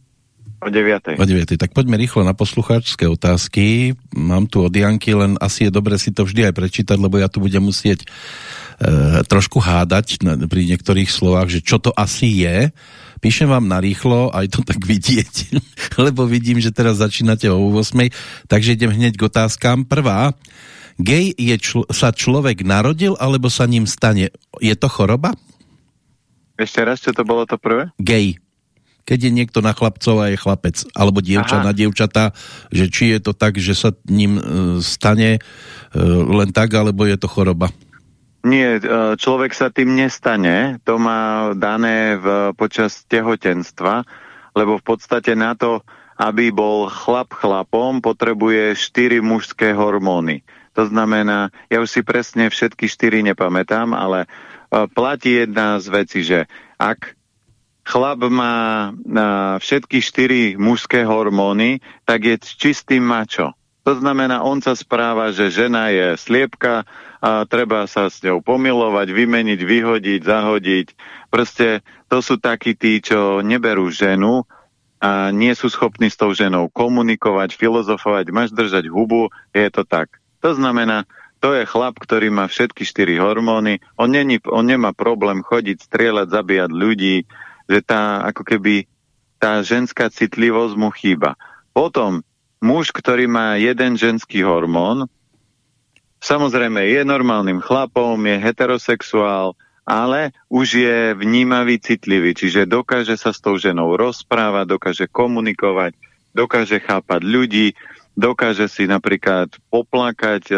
O 9. O 9. Tak poďme rýchlo na poslucháčské otázky. Mám tu od Janky, len asi je dobre si to vždy aj prečítať, lebo ja tu budem musieť e, trošku hádať na, pri niektorých slovách, že čo to asi je. Píšem vám na rýchlo, aj to tak vidieť, (laughs) lebo vidím, že teraz začínate o 8. Takže idem hneď k otázkám. Prvá, gej je čl- sa človek narodil, alebo sa ním stane? Je to choroba? Ešte raz, čo to bolo to prvé? Gej keď je niekto na chlapcov a je chlapec, alebo dievča Aha. na dievčatá, že či je to tak, že sa ním e, stane e, len tak, alebo je to choroba? Nie, e, človek sa tým nestane. To má dané v, počas tehotenstva, lebo v podstate na to, aby bol chlap chlapom, potrebuje štyri mužské hormóny. To znamená, ja už si presne všetky štyri nepamätám, ale platí jedna z vecí, že ak chlap má všetky štyri mužské hormóny, tak je čistý mačo. To znamená, on sa správa, že žena je sliepka a treba sa s ňou pomilovať, vymeniť, vyhodiť, zahodiť. Proste to sú takí tí, čo neberú ženu a nie sú schopní s tou ženou komunikovať, filozofovať, máš držať hubu, je to tak. To znamená, to je chlap, ktorý má všetky štyri hormóny, on, není, on nemá problém chodiť, strieľať, zabíjať ľudí, že tá, ako keby tá ženská citlivosť mu chýba. Potom muž, ktorý má jeden ženský hormón, samozrejme je normálnym chlapom, je heterosexuál, ale už je vnímavý, citlivý, čiže dokáže sa s tou ženou rozprávať, dokáže komunikovať, dokáže chápať ľudí, dokáže si napríklad poplakať, e,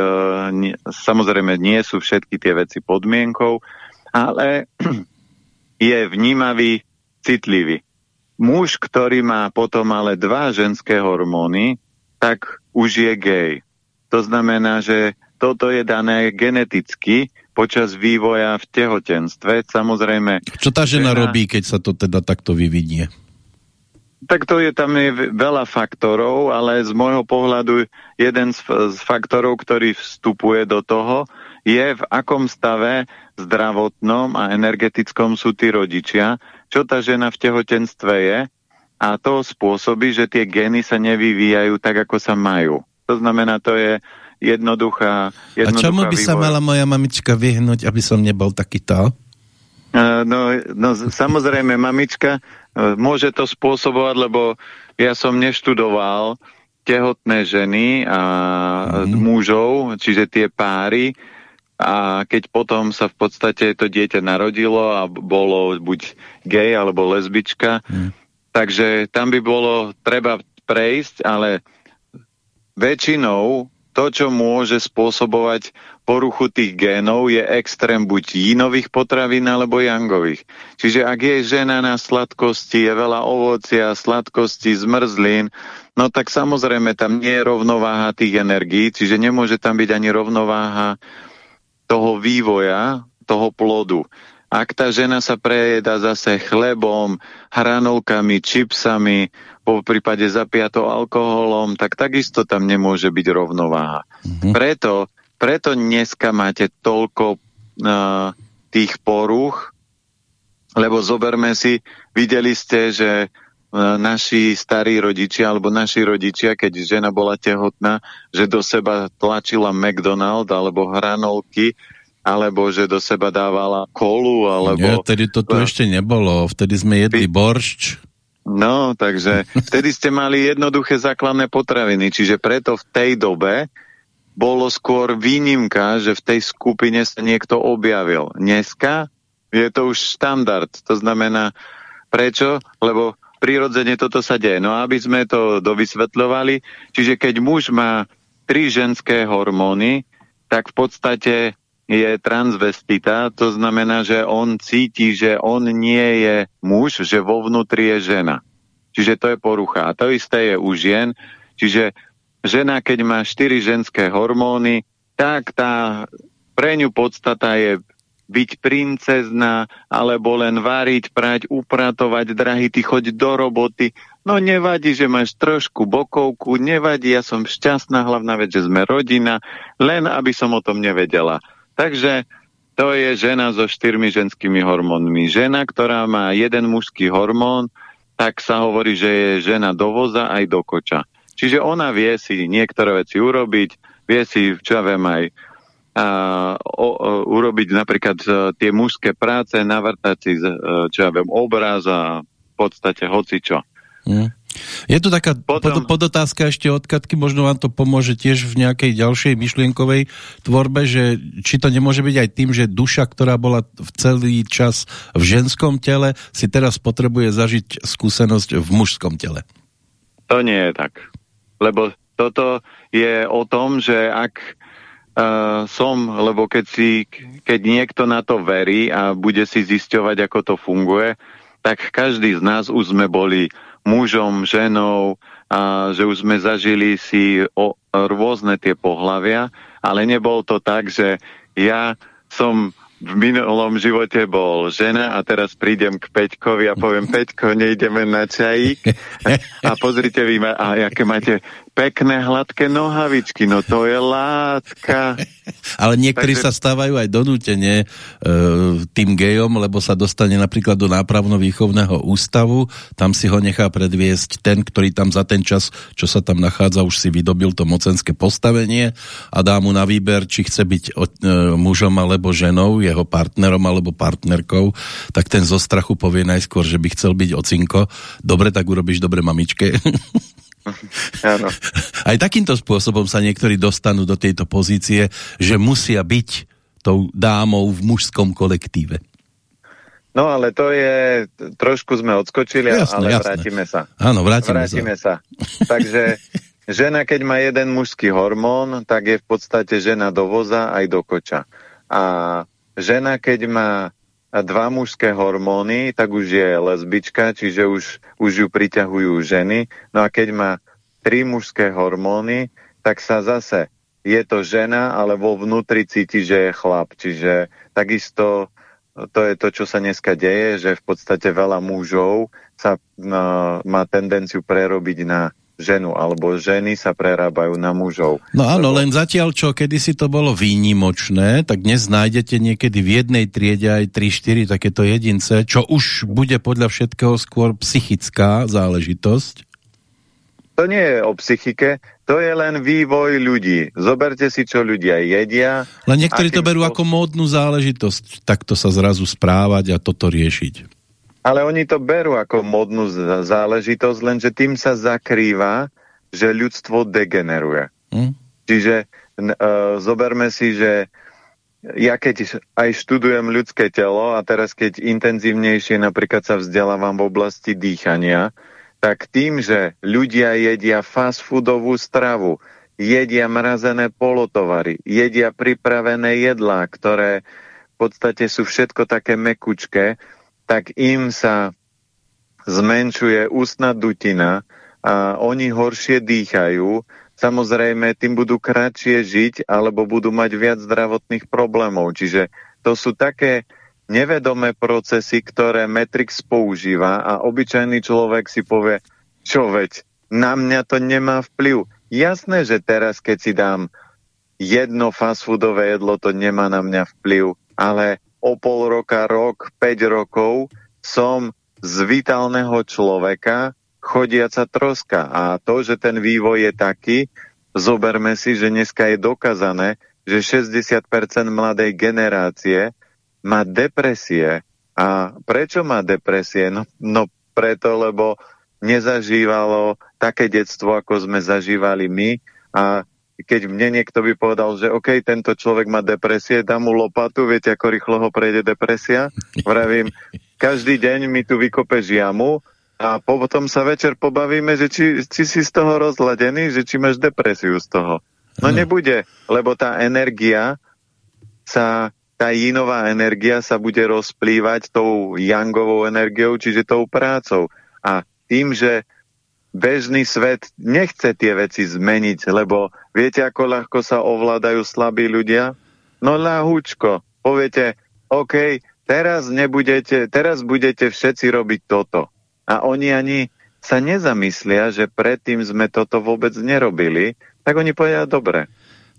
samozrejme nie sú všetky tie veci podmienkou, ale (clears throat) je vnímavý, citlivý. Muž, ktorý má potom ale dva ženské hormóny, tak už je gay. To znamená, že toto je dané geneticky, počas vývoja v tehotenstve. Samozrejme... Čo tá žena, žena robí, keď sa to teda takto vyvinie? Tak to je, tam je veľa faktorov, ale z môjho pohľadu jeden z, z faktorov, ktorý vstupuje do toho, je v akom stave zdravotnom a energetickom sú tí rodičia, čo tá žena v tehotenstve je a to spôsobí, že tie gény sa nevyvíjajú tak, ako sa majú. To znamená, to je jednoduchá, jednoduchá A čomu by vývoj. sa mala moja mamička vyhnúť, aby som nebol takýto? Uh, no, no samozrejme, mamička môže to spôsobovať, lebo ja som neštudoval tehotné ženy a mm. mužov, čiže tie páry, a keď potom sa v podstate to dieťa narodilo a bolo buď gay alebo lesbička, mm. takže tam by bolo treba prejsť, ale väčšinou to, čo môže spôsobovať poruchu tých génov, je extrém buď jínových potravín alebo jangových. Čiže ak je žena na sladkosti, je veľa ovocia, sladkosti, zmrzlín, no tak samozrejme tam nie je rovnováha tých energií, čiže nemôže tam byť ani rovnováha toho vývoja, toho plodu. Ak tá žena sa prejeda zase chlebom, hranolkami, čipsami, po prípade zapiato alkoholom, tak takisto tam nemôže byť rovnováha. Mm-hmm. Preto, preto dneska máte toľko uh, tých poruch, lebo zoberme si, videli ste, že uh, naši starí rodičia, alebo naši rodičia, keď žena bola tehotná, že do seba tlačila McDonald alebo hranolky, alebo že do seba dávala kolu, alebo... Nie, vtedy to tu ešte nebolo, vtedy sme jedli boršč. No, takže (laughs) vtedy ste mali jednoduché základné potraviny, čiže preto v tej dobe bolo skôr výnimka, že v tej skupine sa niekto objavil. Dneska je to už štandard, to znamená, prečo? Lebo prirodzene toto sa deje. No aby sme to dovysvetľovali, čiže keď muž má tri ženské hormóny, tak v podstate je transvestita, to znamená, že on cíti, že on nie je muž, že vo vnútri je žena. Čiže to je porucha. A to isté je u žien. Čiže žena, keď má štyri ženské hormóny, tak tá pre ňu podstata je byť princezná, alebo len variť, prať, upratovať, drahý, ty choď do roboty. No nevadí, že máš trošku bokovku, nevadí, ja som šťastná, hlavná vec, že sme rodina, len aby som o tom nevedela. Takže to je žena so štyrmi ženskými hormónmi. Žena, ktorá má jeden mužský hormón, tak sa hovorí, že je žena do voza aj do koča. Čiže ona vie si niektoré veci urobiť, vie si, čo ja viem, aj a, o, o, urobiť napríklad a, e, tie mužské práce, navrtať si, a, e, čo ja viem, obraz a v podstate hocičo. Mm. Je tu taká Potom... pod, podotázka ešte od Katky, možno vám to pomôže tiež v nejakej ďalšej myšlienkovej tvorbe, že či to nemôže byť aj tým, že duša, ktorá bola v celý čas v ženskom tele, si teraz potrebuje zažiť skúsenosť v mužskom tele. To nie je tak. Lebo toto je o tom, že ak uh, som, lebo keď, si, keď niekto na to verí a bude si zisťovať, ako to funguje, tak každý z nás už sme boli mužom, ženou, a že už sme zažili si o, rôzne tie pohlavia, ale nebol to tak, že ja som v minulom živote bol žena a teraz prídem k Peťkovi a poviem, Peťko, nejdeme na čajík. (laughs) A pozrite vy, ma, a aké máte pekné, hladké nohavičky, no to je látka. (laughs) Ale niektorí Takže... sa stávajú aj donútene e, tým gejom, lebo sa dostane napríklad do nápravno-výchovného ústavu, tam si ho nechá predviesť ten, ktorý tam za ten čas, čo sa tam nachádza, už si vydobil to mocenské postavenie a dá mu na výber, či chce byť e, mužom alebo ženou, jeho partnerom alebo partnerkou, tak ten zo strachu povie najskôr, že by chcel byť ocinko. Dobre, tak urobíš dobre mamičke. (laughs) (laughs) Áno. Aj takýmto spôsobom sa niektorí dostanú do tejto pozície, že musia byť tou dámou v mužskom kolektíve. No ale to je, trošku sme odskočili, jasné, ale jasné. vrátime sa. Áno, vrátime, vrátime sa. sa. Takže žena, keď má jeden mužský hormón, tak je v podstate žena do voza aj do koča. A žena, keď má dva mužské hormóny, tak už je lesbička, čiže už, už ju priťahujú ženy. No a keď má tri mužské hormóny, tak sa zase je to žena, ale vo vnútri cíti, že je chlap. Čiže takisto to je to, čo sa dneska deje, že v podstate veľa mužov sa no, má tendenciu prerobiť na ženu, alebo ženy sa prerábajú na mužov. No áno, lebo... len zatiaľ, čo kedysi to bolo výnimočné, tak dnes nájdete niekedy v jednej triede aj 3-4 takéto jedince, čo už bude podľa všetkého skôr psychická záležitosť. To nie je o psychike, to je len vývoj ľudí. Zoberte si, čo ľudia jedia. Len niektorí to berú ako módnu záležitosť, takto sa zrazu správať a toto riešiť. Ale oni to berú ako modnú záležitosť, lenže tým sa zakrýva, že ľudstvo degeneruje. Hmm. Čiže uh, zoberme si, že ja keď aj študujem ľudské telo a teraz keď intenzívnejšie napríklad sa vzdelávam v oblasti dýchania, tak tým, že ľudia jedia fast foodovú stravu, jedia mrazené polotovary, jedia pripravené jedlá, ktoré v podstate sú všetko také mekučké, tak im sa zmenšuje ústna dutina a oni horšie dýchajú. Samozrejme, tým budú kratšie žiť alebo budú mať viac zdravotných problémov. Čiže to sú také nevedomé procesy, ktoré Matrix používa a obyčajný človek si povie, čo veď, na mňa to nemá vplyv. Jasné, že teraz, keď si dám jedno fast foodové jedlo, to nemá na mňa vplyv, ale o pol roka, rok, 5 rokov som z vitálneho človeka chodiaca troska. A to, že ten vývoj je taký, zoberme si, že dneska je dokázané, že 60% mladej generácie má depresie. A prečo má depresie? No, no preto, lebo nezažívalo také detstvo, ako sme zažívali my a keď mne niekto by povedal, že OK, tento človek má depresie, dám mu lopatu, viete, ako rýchlo ho prejde depresia? Vravím, každý deň mi tu vykopeš jamu a potom sa večer pobavíme, že či, či si z toho rozladený, že či máš depresiu z toho. No nebude, lebo tá energia sa, tá jinová energia sa bude rozplývať tou yangovou energiou, čiže tou prácou. A tým, že bežný svet nechce tie veci zmeniť, lebo viete, ako ľahko sa ovládajú slabí ľudia? No ľahúčko. Poviete, OK, teraz nebudete, teraz budete všetci robiť toto. A oni ani sa nezamyslia, že predtým sme toto vôbec nerobili, tak oni povedia, dobre,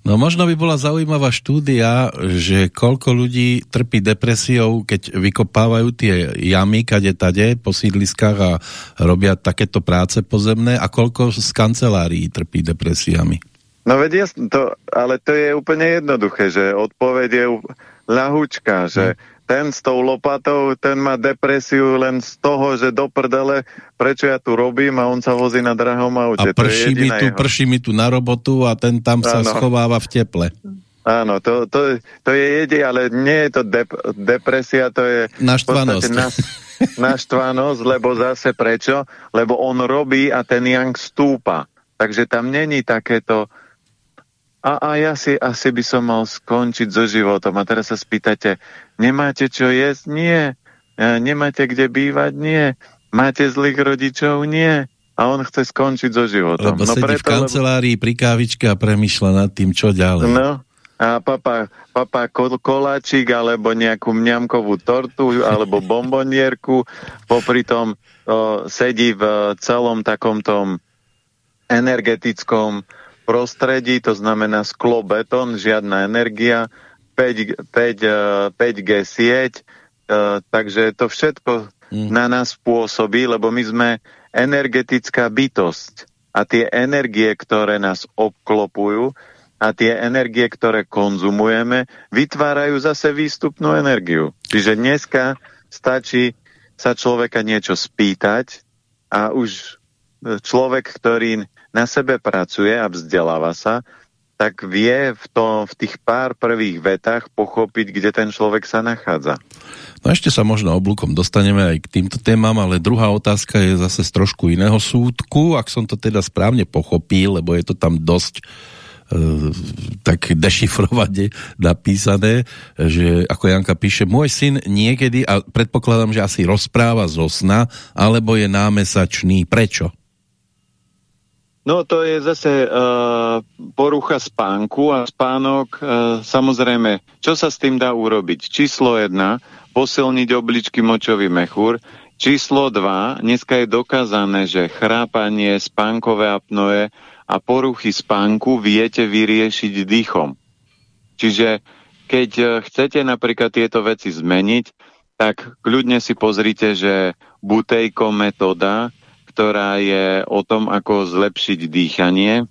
No možno by bola zaujímavá štúdia, že koľko ľudí trpí depresiou, keď vykopávajú tie jamy kade tade po sídliskách a robia takéto práce pozemné a koľko z kancelárií trpí depresiami. No veď jasno, to, ale to je úplne jednoduché, že odpoveď je ľahúčka, že hmm ten s tou lopatou, ten má depresiu len z toho, že do prdele, prečo ja tu robím a on sa vozí na drahom aute. A prší, mi tu, prší mi tu na robotu a ten tam sa ano. schováva v teple. Áno, to, to, to je jedie, ale nie je to dep depresia, to je naštvanosť. Naš, (laughs) naštvanosť, lebo zase prečo? Lebo on robí a ten yang stúpa. Takže tam není takéto a, a ja si asi by som mal skončiť so životom. A teraz sa spýtate, nemáte čo jesť? Nie. Nemáte kde bývať? Nie. Máte zlých rodičov? Nie. A on chce skončiť so životom. Lebo no sedí preto, v kancelárii pri kávičke a premyšľa nad tým, čo ďalej. No, a papa, papa koláčik, alebo nejakú mňamkovú tortu, alebo (laughs) bombonierku, popri tom o, sedí v celom takom tom energetickom prostredí, to znamená sklo, betón, žiadna energia, 5, 5, 5G sieť, uh, takže to všetko mm. na nás pôsobí, lebo my sme energetická bytosť a tie energie, ktoré nás obklopujú a tie energie, ktoré konzumujeme, vytvárajú zase výstupnú energiu. Čiže dneska stačí sa človeka niečo spýtať a už človek, ktorý na sebe pracuje a vzdeláva sa, tak vie v, tom, v tých pár prvých vetách pochopiť, kde ten človek sa nachádza. No ešte sa možno oblúkom dostaneme aj k týmto témam, ale druhá otázka je zase z trošku iného súdku, ak som to teda správne pochopil, lebo je to tam dosť e, tak dešifrovane napísané, že ako Janka píše, môj syn niekedy, a predpokladám, že asi rozpráva zo sna, alebo je námesačný. Prečo? No to je zase uh, porucha spánku a spánok, uh, samozrejme, čo sa s tým dá urobiť? Číslo 1, posilniť obličky močový mechúr. Číslo 2, dneska je dokázané, že chrápanie, spánkové apnoe a poruchy spánku viete vyriešiť dýchom. Čiže keď uh, chcete napríklad tieto veci zmeniť, tak kľudne si pozrite, že butejko metóda, ktorá je o tom, ako zlepšiť dýchanie.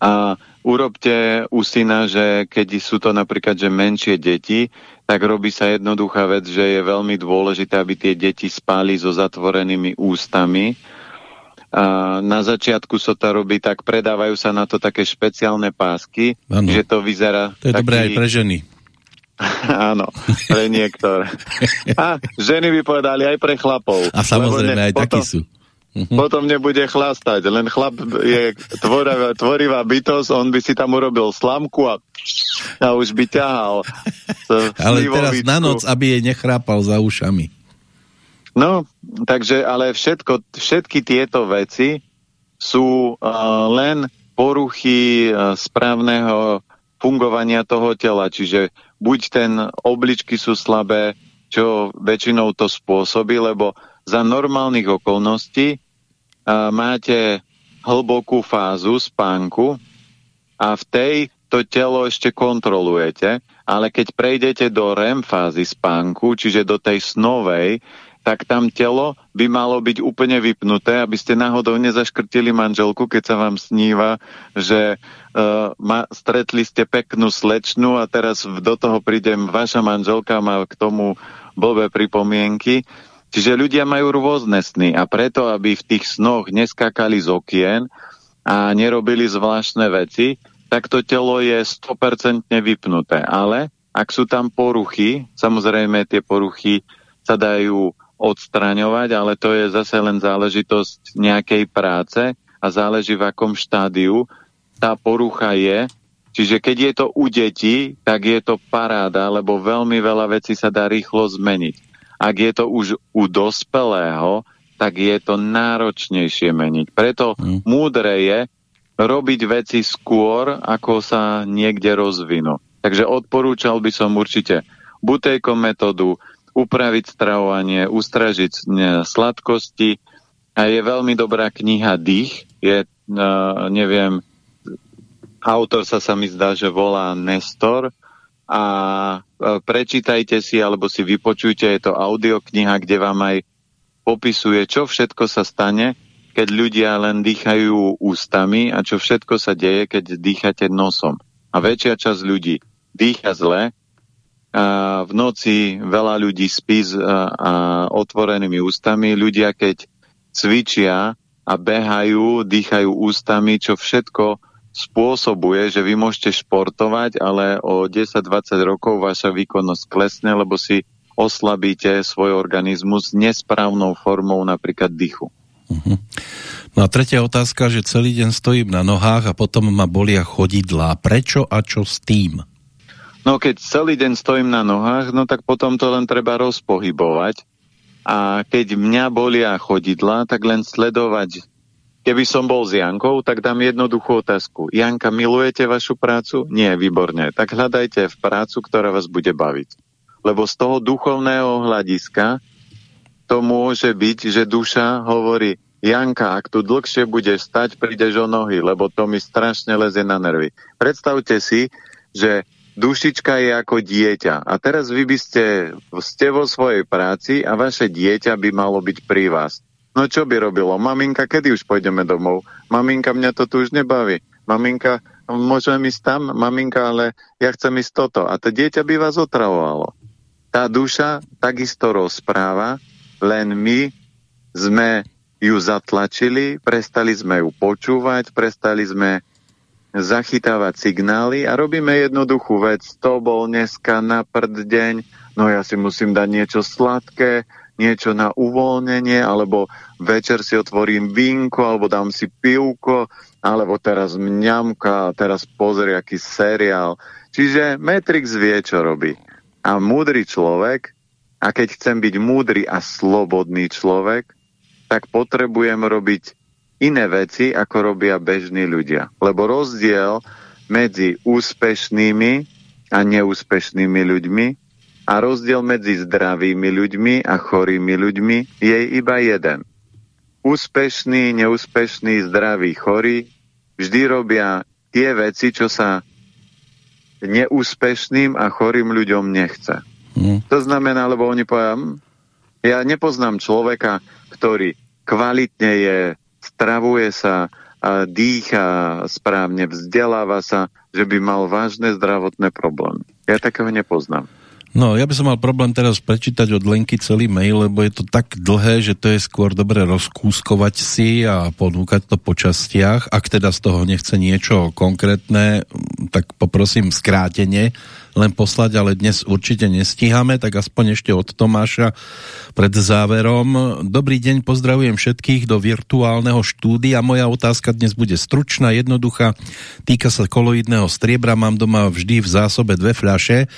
A urobte u syna, že keď sú to napríklad že menšie deti, tak robí sa jednoduchá vec, že je veľmi dôležité, aby tie deti spali so zatvorenými ústami. A na začiatku sa to robí tak, predávajú sa na to také špeciálne pásky, ano. že to vyzerá... To je taký... dobré aj pre ženy. (laughs) Áno, pre niektoré. A ženy by povedali aj pre chlapov. A samozrejme aj potom, takí sú. Uh-huh. Potom nebude chlastať, len chlap je tvorivá, tvorivá bytosť, on by si tam urobil slamku a, a už by ťahal. Ale teraz na noc, aby jej nechrápal za ušami. No, takže, ale všetko, všetky tieto veci sú uh, len poruchy uh, správneho fungovania toho tela, čiže buď ten obličky sú slabé, čo väčšinou to spôsobí, lebo za normálnych okolností a máte hlbokú fázu spánku a v tej to telo ešte kontrolujete, ale keď prejdete do REM fázy spánku, čiže do tej snovej, tak tam telo by malo byť úplne vypnuté, aby ste náhodou nezaškrtili manželku, keď sa vám sníva, že uh, ma, stretli ste peknú slečnu a teraz do toho prídem, vaša manželka má k tomu blbé pripomienky. Čiže ľudia majú rôzne sny a preto, aby v tých snoch neskakali z okien a nerobili zvláštne veci, tak to telo je 100% vypnuté. Ale ak sú tam poruchy, samozrejme tie poruchy sa dajú odstraňovať, ale to je zase len záležitosť nejakej práce a záleží v akom štádiu tá porucha je. Čiže keď je to u detí, tak je to paráda, lebo veľmi veľa vecí sa dá rýchlo zmeniť. Ak je to už u dospelého, tak je to náročnejšie meniť. Preto hmm. múdre je robiť veci skôr, ako sa niekde rozvinú. Takže odporúčal by som určite butejko metódu, upraviť stravovanie, ustražiť sladkosti a je veľmi dobrá kniha Dých. Je, uh, neviem, autor sa sa mi zdá, že volá Nestor a uh, prečítajte si alebo si vypočujte, je to audiokniha, kde vám aj popisuje, čo všetko sa stane, keď ľudia len dýchajú ústami a čo všetko sa deje, keď dýchate nosom. A väčšia časť ľudí dýcha zle, v noci veľa ľudí spí s otvorenými ústami. Ľudia, keď cvičia a behajú, dýchajú ústami, čo všetko spôsobuje, že vy môžete športovať, ale o 10-20 rokov vaša výkonnosť klesne, lebo si oslabíte svoj organizmus nesprávnou formou napríklad dýchu. Uh-huh. No a tretia otázka, že celý deň stojím na nohách a potom ma bolia chodidlá. Prečo a čo s tým? No keď celý deň stojím na nohách, no tak potom to len treba rozpohybovať. A keď mňa bolia chodidla, tak len sledovať. Keby som bol s Jankou, tak dám jednoduchú otázku. Janka, milujete vašu prácu? Nie, výborne. Tak hľadajte v prácu, ktorá vás bude baviť. Lebo z toho duchovného hľadiska to môže byť, že duša hovorí, Janka, ak tu dlhšie budeš stať, prídeš o nohy, lebo to mi strašne lezie na nervy. Predstavte si, že dušička je ako dieťa a teraz vy by ste, ste vo svojej práci a vaše dieťa by malo byť pri vás. No čo by robilo? Maminka, kedy už pôjdeme domov? Maminka, mňa to tu už nebaví. Maminka, môžem ísť tam? Maminka, ale ja chcem ísť toto. A to dieťa by vás otravovalo. Tá duša takisto rozpráva, len my sme ju zatlačili, prestali sme ju počúvať, prestali sme zachytávať signály a robíme jednoduchú vec. To bol dneska na prd deň, no ja si musím dať niečo sladké, niečo na uvoľnenie, alebo večer si otvorím vínko, alebo dám si pivko, alebo teraz mňamka, teraz pozri, aký seriál. Čiže Matrix vie, čo robí. A múdry človek, a keď chcem byť múdry a slobodný človek, tak potrebujem robiť iné veci, ako robia bežní ľudia. Lebo rozdiel medzi úspešnými a neúspešnými ľuďmi a rozdiel medzi zdravými ľuďmi a chorými ľuďmi je iba jeden. Úspešný, neúspešný, zdravý, chorý vždy robia tie veci, čo sa neúspešným a chorým ľuďom nechce. Mm. To znamená, lebo oni povedia, hm, ja nepoznám človeka, ktorý kvalitne je, stravuje sa, dýcha správne, vzdeláva sa, že by mal vážne zdravotné problémy. Ja takého nepoznám. No, ja by som mal problém teraz prečítať od Lenky celý mail, lebo je to tak dlhé, že to je skôr dobre rozkúskovať si a ponúkať to po častiach. Ak teda z toho nechce niečo konkrétne, tak poprosím skrátenie len poslať, ale dnes určite nestíhame, tak aspoň ešte od Tomáša pred záverom. Dobrý deň, pozdravujem všetkých do virtuálneho štúdia. Moja otázka dnes bude stručná, jednoduchá. Týka sa koloidného striebra. Mám doma vždy v zásobe dve fľaše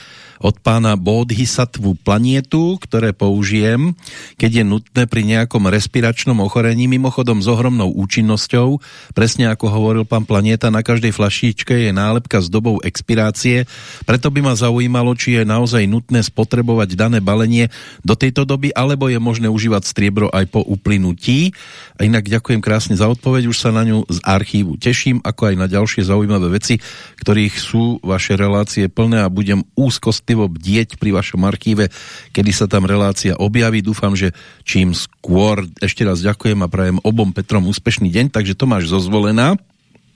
od pána Bodhisatvu planietu, ktoré použijem, keď je nutné pri nejakom respiračnom ochorení, mimochodom s ohromnou účinnosťou. Presne ako hovoril pán Planieta, na každej flašičke je nálepka s dobou expirácie, preto by ma zaujímalo, či je naozaj nutné spotrebovať dané balenie do tejto doby, alebo je možné užívať striebro aj po uplynutí. A inak ďakujem krásne za odpoveď, už sa na ňu z archívu teším, ako aj na ďalšie zaujímavé veci, ktorých sú vaše relácie plné a budem úzkostný poctivo bdieť pri vašom archíve, kedy sa tam relácia objaví. Dúfam, že čím skôr ešte raz ďakujem a prajem obom Petrom úspešný deň, takže Tomáš zozvolená.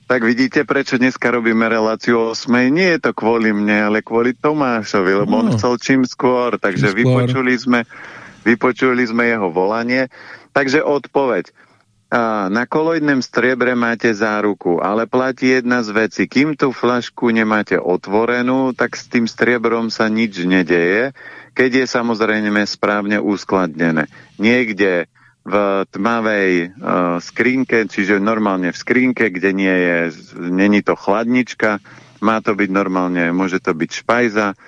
Tak vidíte, prečo dneska robíme reláciu o 8. Nie je to kvôli mne, ale kvôli Tomášovi, lebo no. on chcel čím skôr. Takže čím skôr. vypočuli sme vypočuli sme jeho volanie. Takže odpoveď. A na koloidnom striebre máte záruku, ale platí jedna z vecí. Kým tú flašku nemáte otvorenú, tak s tým striebrom sa nič nedeje, keď je samozrejme správne uskladnené. Niekde v tmavej uh, skrinke, čiže normálne v skrinke, kde nie je, není to chladnička, má to byť normálne, môže to byť špajza,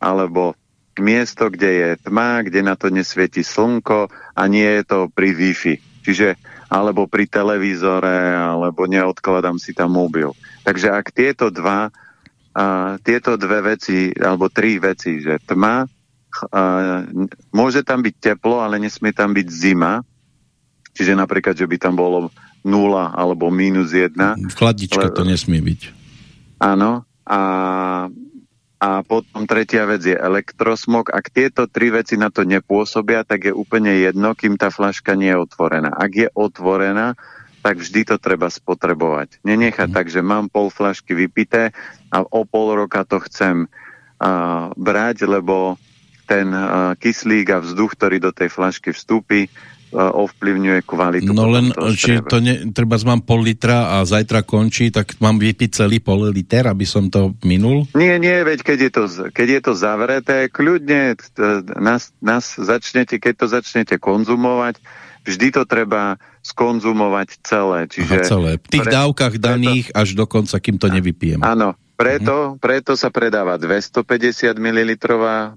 alebo miesto, kde je tma, kde na to nesvieti slnko a nie je to pri Wi-Fi. Čiže alebo pri televízore, alebo neodkladám si tam mobil. Takže ak tieto dva, uh, tieto dve veci, alebo tri veci, že tma, uh, môže tam byť teplo, ale nesmie tam byť zima, čiže napríklad, že by tam bolo 0 alebo minus 1. Chladnička to nesmie byť. Áno, a a potom tretia vec je elektrosmog. Ak tieto tri veci na to nepôsobia, tak je úplne jedno, kým tá flaška nie je otvorená. Ak je otvorená, tak vždy to treba spotrebovať. Nenechať mm. tak, že mám pol flašky vypité a o pol roka to chcem uh, brať, lebo ten uh, kyslík a vzduch, ktorý do tej flašky vstúpi, ovplyvňuje kvalitu. No len, či to ne, treba mám pol litra a zajtra končí, tak mám vypiť celý pol liter, aby som to minul? Nie, nie, veď keď je to, keď je to zavreté, kľudne nás, nás začnete, keď to začnete konzumovať, vždy to treba skonzumovať celé. Čiže Aha, celé. V tých pre, dávkach daných preto, až do konca, kým to nevypijem. Áno, preto, uh-huh. preto sa predáva 250 ml,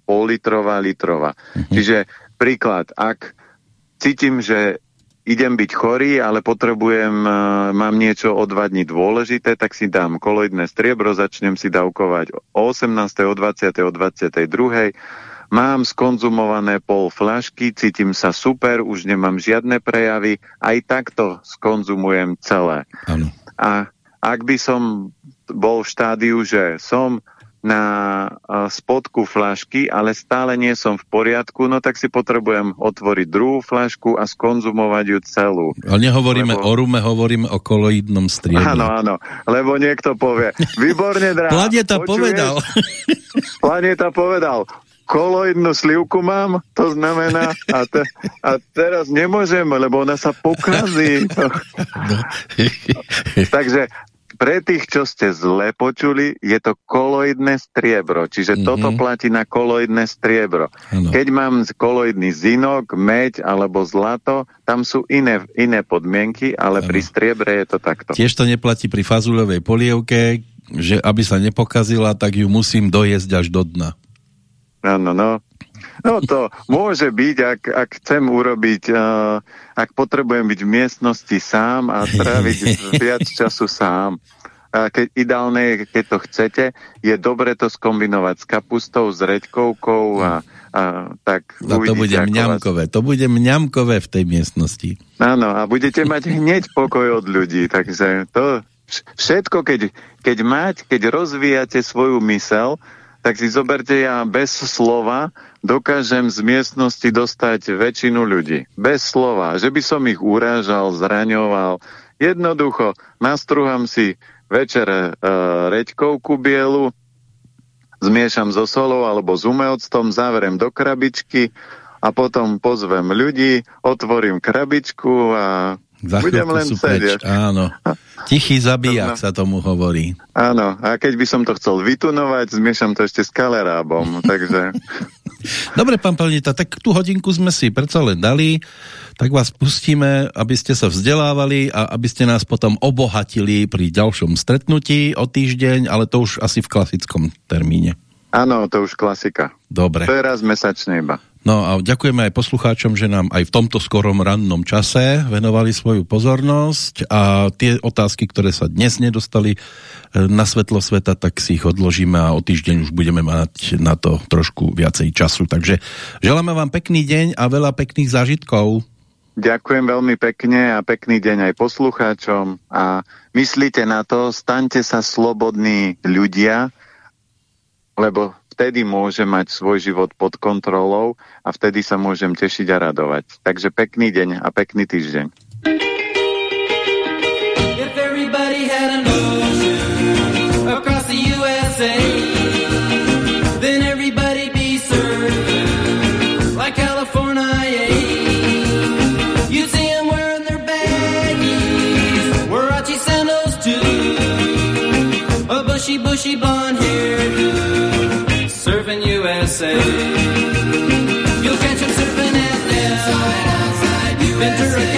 pol litrová, litrová. Uh-huh. Čiže príklad, ak cítim, že idem byť chorý, ale potrebujem, uh, mám niečo o dva dní dôležité, tak si dám koloidné striebro, začnem si dávkovať o 18., o 20., o 22., mám skonzumované pol flašky, cítim sa super, už nemám žiadne prejavy, aj takto skonzumujem celé. Ano. A ak by som bol v štádiu, že som na spodku flašky, ale stále nie som v poriadku, no tak si potrebujem otvoriť druhú flašku a skonzumovať ju celú. Ale nehovoríme lebo... o rume, hovoríme o koloidnom striebre. Áno, áno, lebo niekto povie, výborne drá. Planeta povedal. (laughs) Planeta povedal, koloidnú slivku mám, to znamená, a, te, a teraz nemôžem, lebo ona sa pokazí. (laughs) No. (laughs) Takže pre tých, čo ste zle počuli, je to koloidné striebro, čiže mm -hmm. toto platí na koloidné striebro. Ano. Keď mám koloidný zinok, meď alebo zlato, tam sú iné, iné podmienky, ale ano. pri striebre je to takto. Tiež to neplatí pri fazuľovej polievke, že aby sa nepokazila, tak ju musím dojesť až do dna. Áno, no. No to môže byť, ak, ak chcem urobiť, uh, ak potrebujem byť v miestnosti sám a tráviť viac (laughs) času sám. A keď, ideálne je, keď to chcete, je dobre to skombinovať s kapustou, s reďkovkou a, a tak no, to bude mňamkové, vás... to bude mňamkové v tej miestnosti. Áno, a budete mať (laughs) hneď pokoj od ľudí, takže to všetko, keď, keď mať, keď rozvíjate svoju mysel, tak si zoberte, ja bez slova dokážem z miestnosti dostať väčšinu ľudí. Bez slova. Že by som ich urážal, zraňoval. Jednoducho, nastruham si večer e, reďkovku bielu, zmiešam so solou alebo s umelctom, záverem do krabičky a potom pozvem ľudí, otvorím krabičku a za Budem len sedieť. Áno. Tichý zabijak sa tomu hovorí. Áno, a keď by som to chcel vytunovať, zmiešam to ešte s kalerábom, (laughs) takže... Dobre, pán Pelnita, tak tú hodinku sme si predsa len dali, tak vás pustíme, aby ste sa vzdelávali a aby ste nás potom obohatili pri ďalšom stretnutí o týždeň, ale to už asi v klasickom termíne. Áno, to už klasika. Dobre. To je raz mesačne iba. No a ďakujeme aj poslucháčom, že nám aj v tomto skorom rannom čase venovali svoju pozornosť a tie otázky, ktoré sa dnes nedostali e, na svetlo sveta, tak si ich odložíme a o týždeň už budeme mať na to trošku viacej času. Takže želáme vám pekný deň a veľa pekných zážitkov. Ďakujem veľmi pekne a pekný deň aj poslucháčom a myslíte na to, staňte sa slobodní ľudia, lebo vtedy môže mať svoj život pod kontrolou a vtedy sa môžem tešiť a radovať. Takže pekný deň a pekný týždeň. Bushy, bushy blonde hairdo. You'll catch him surfing and dancing. Better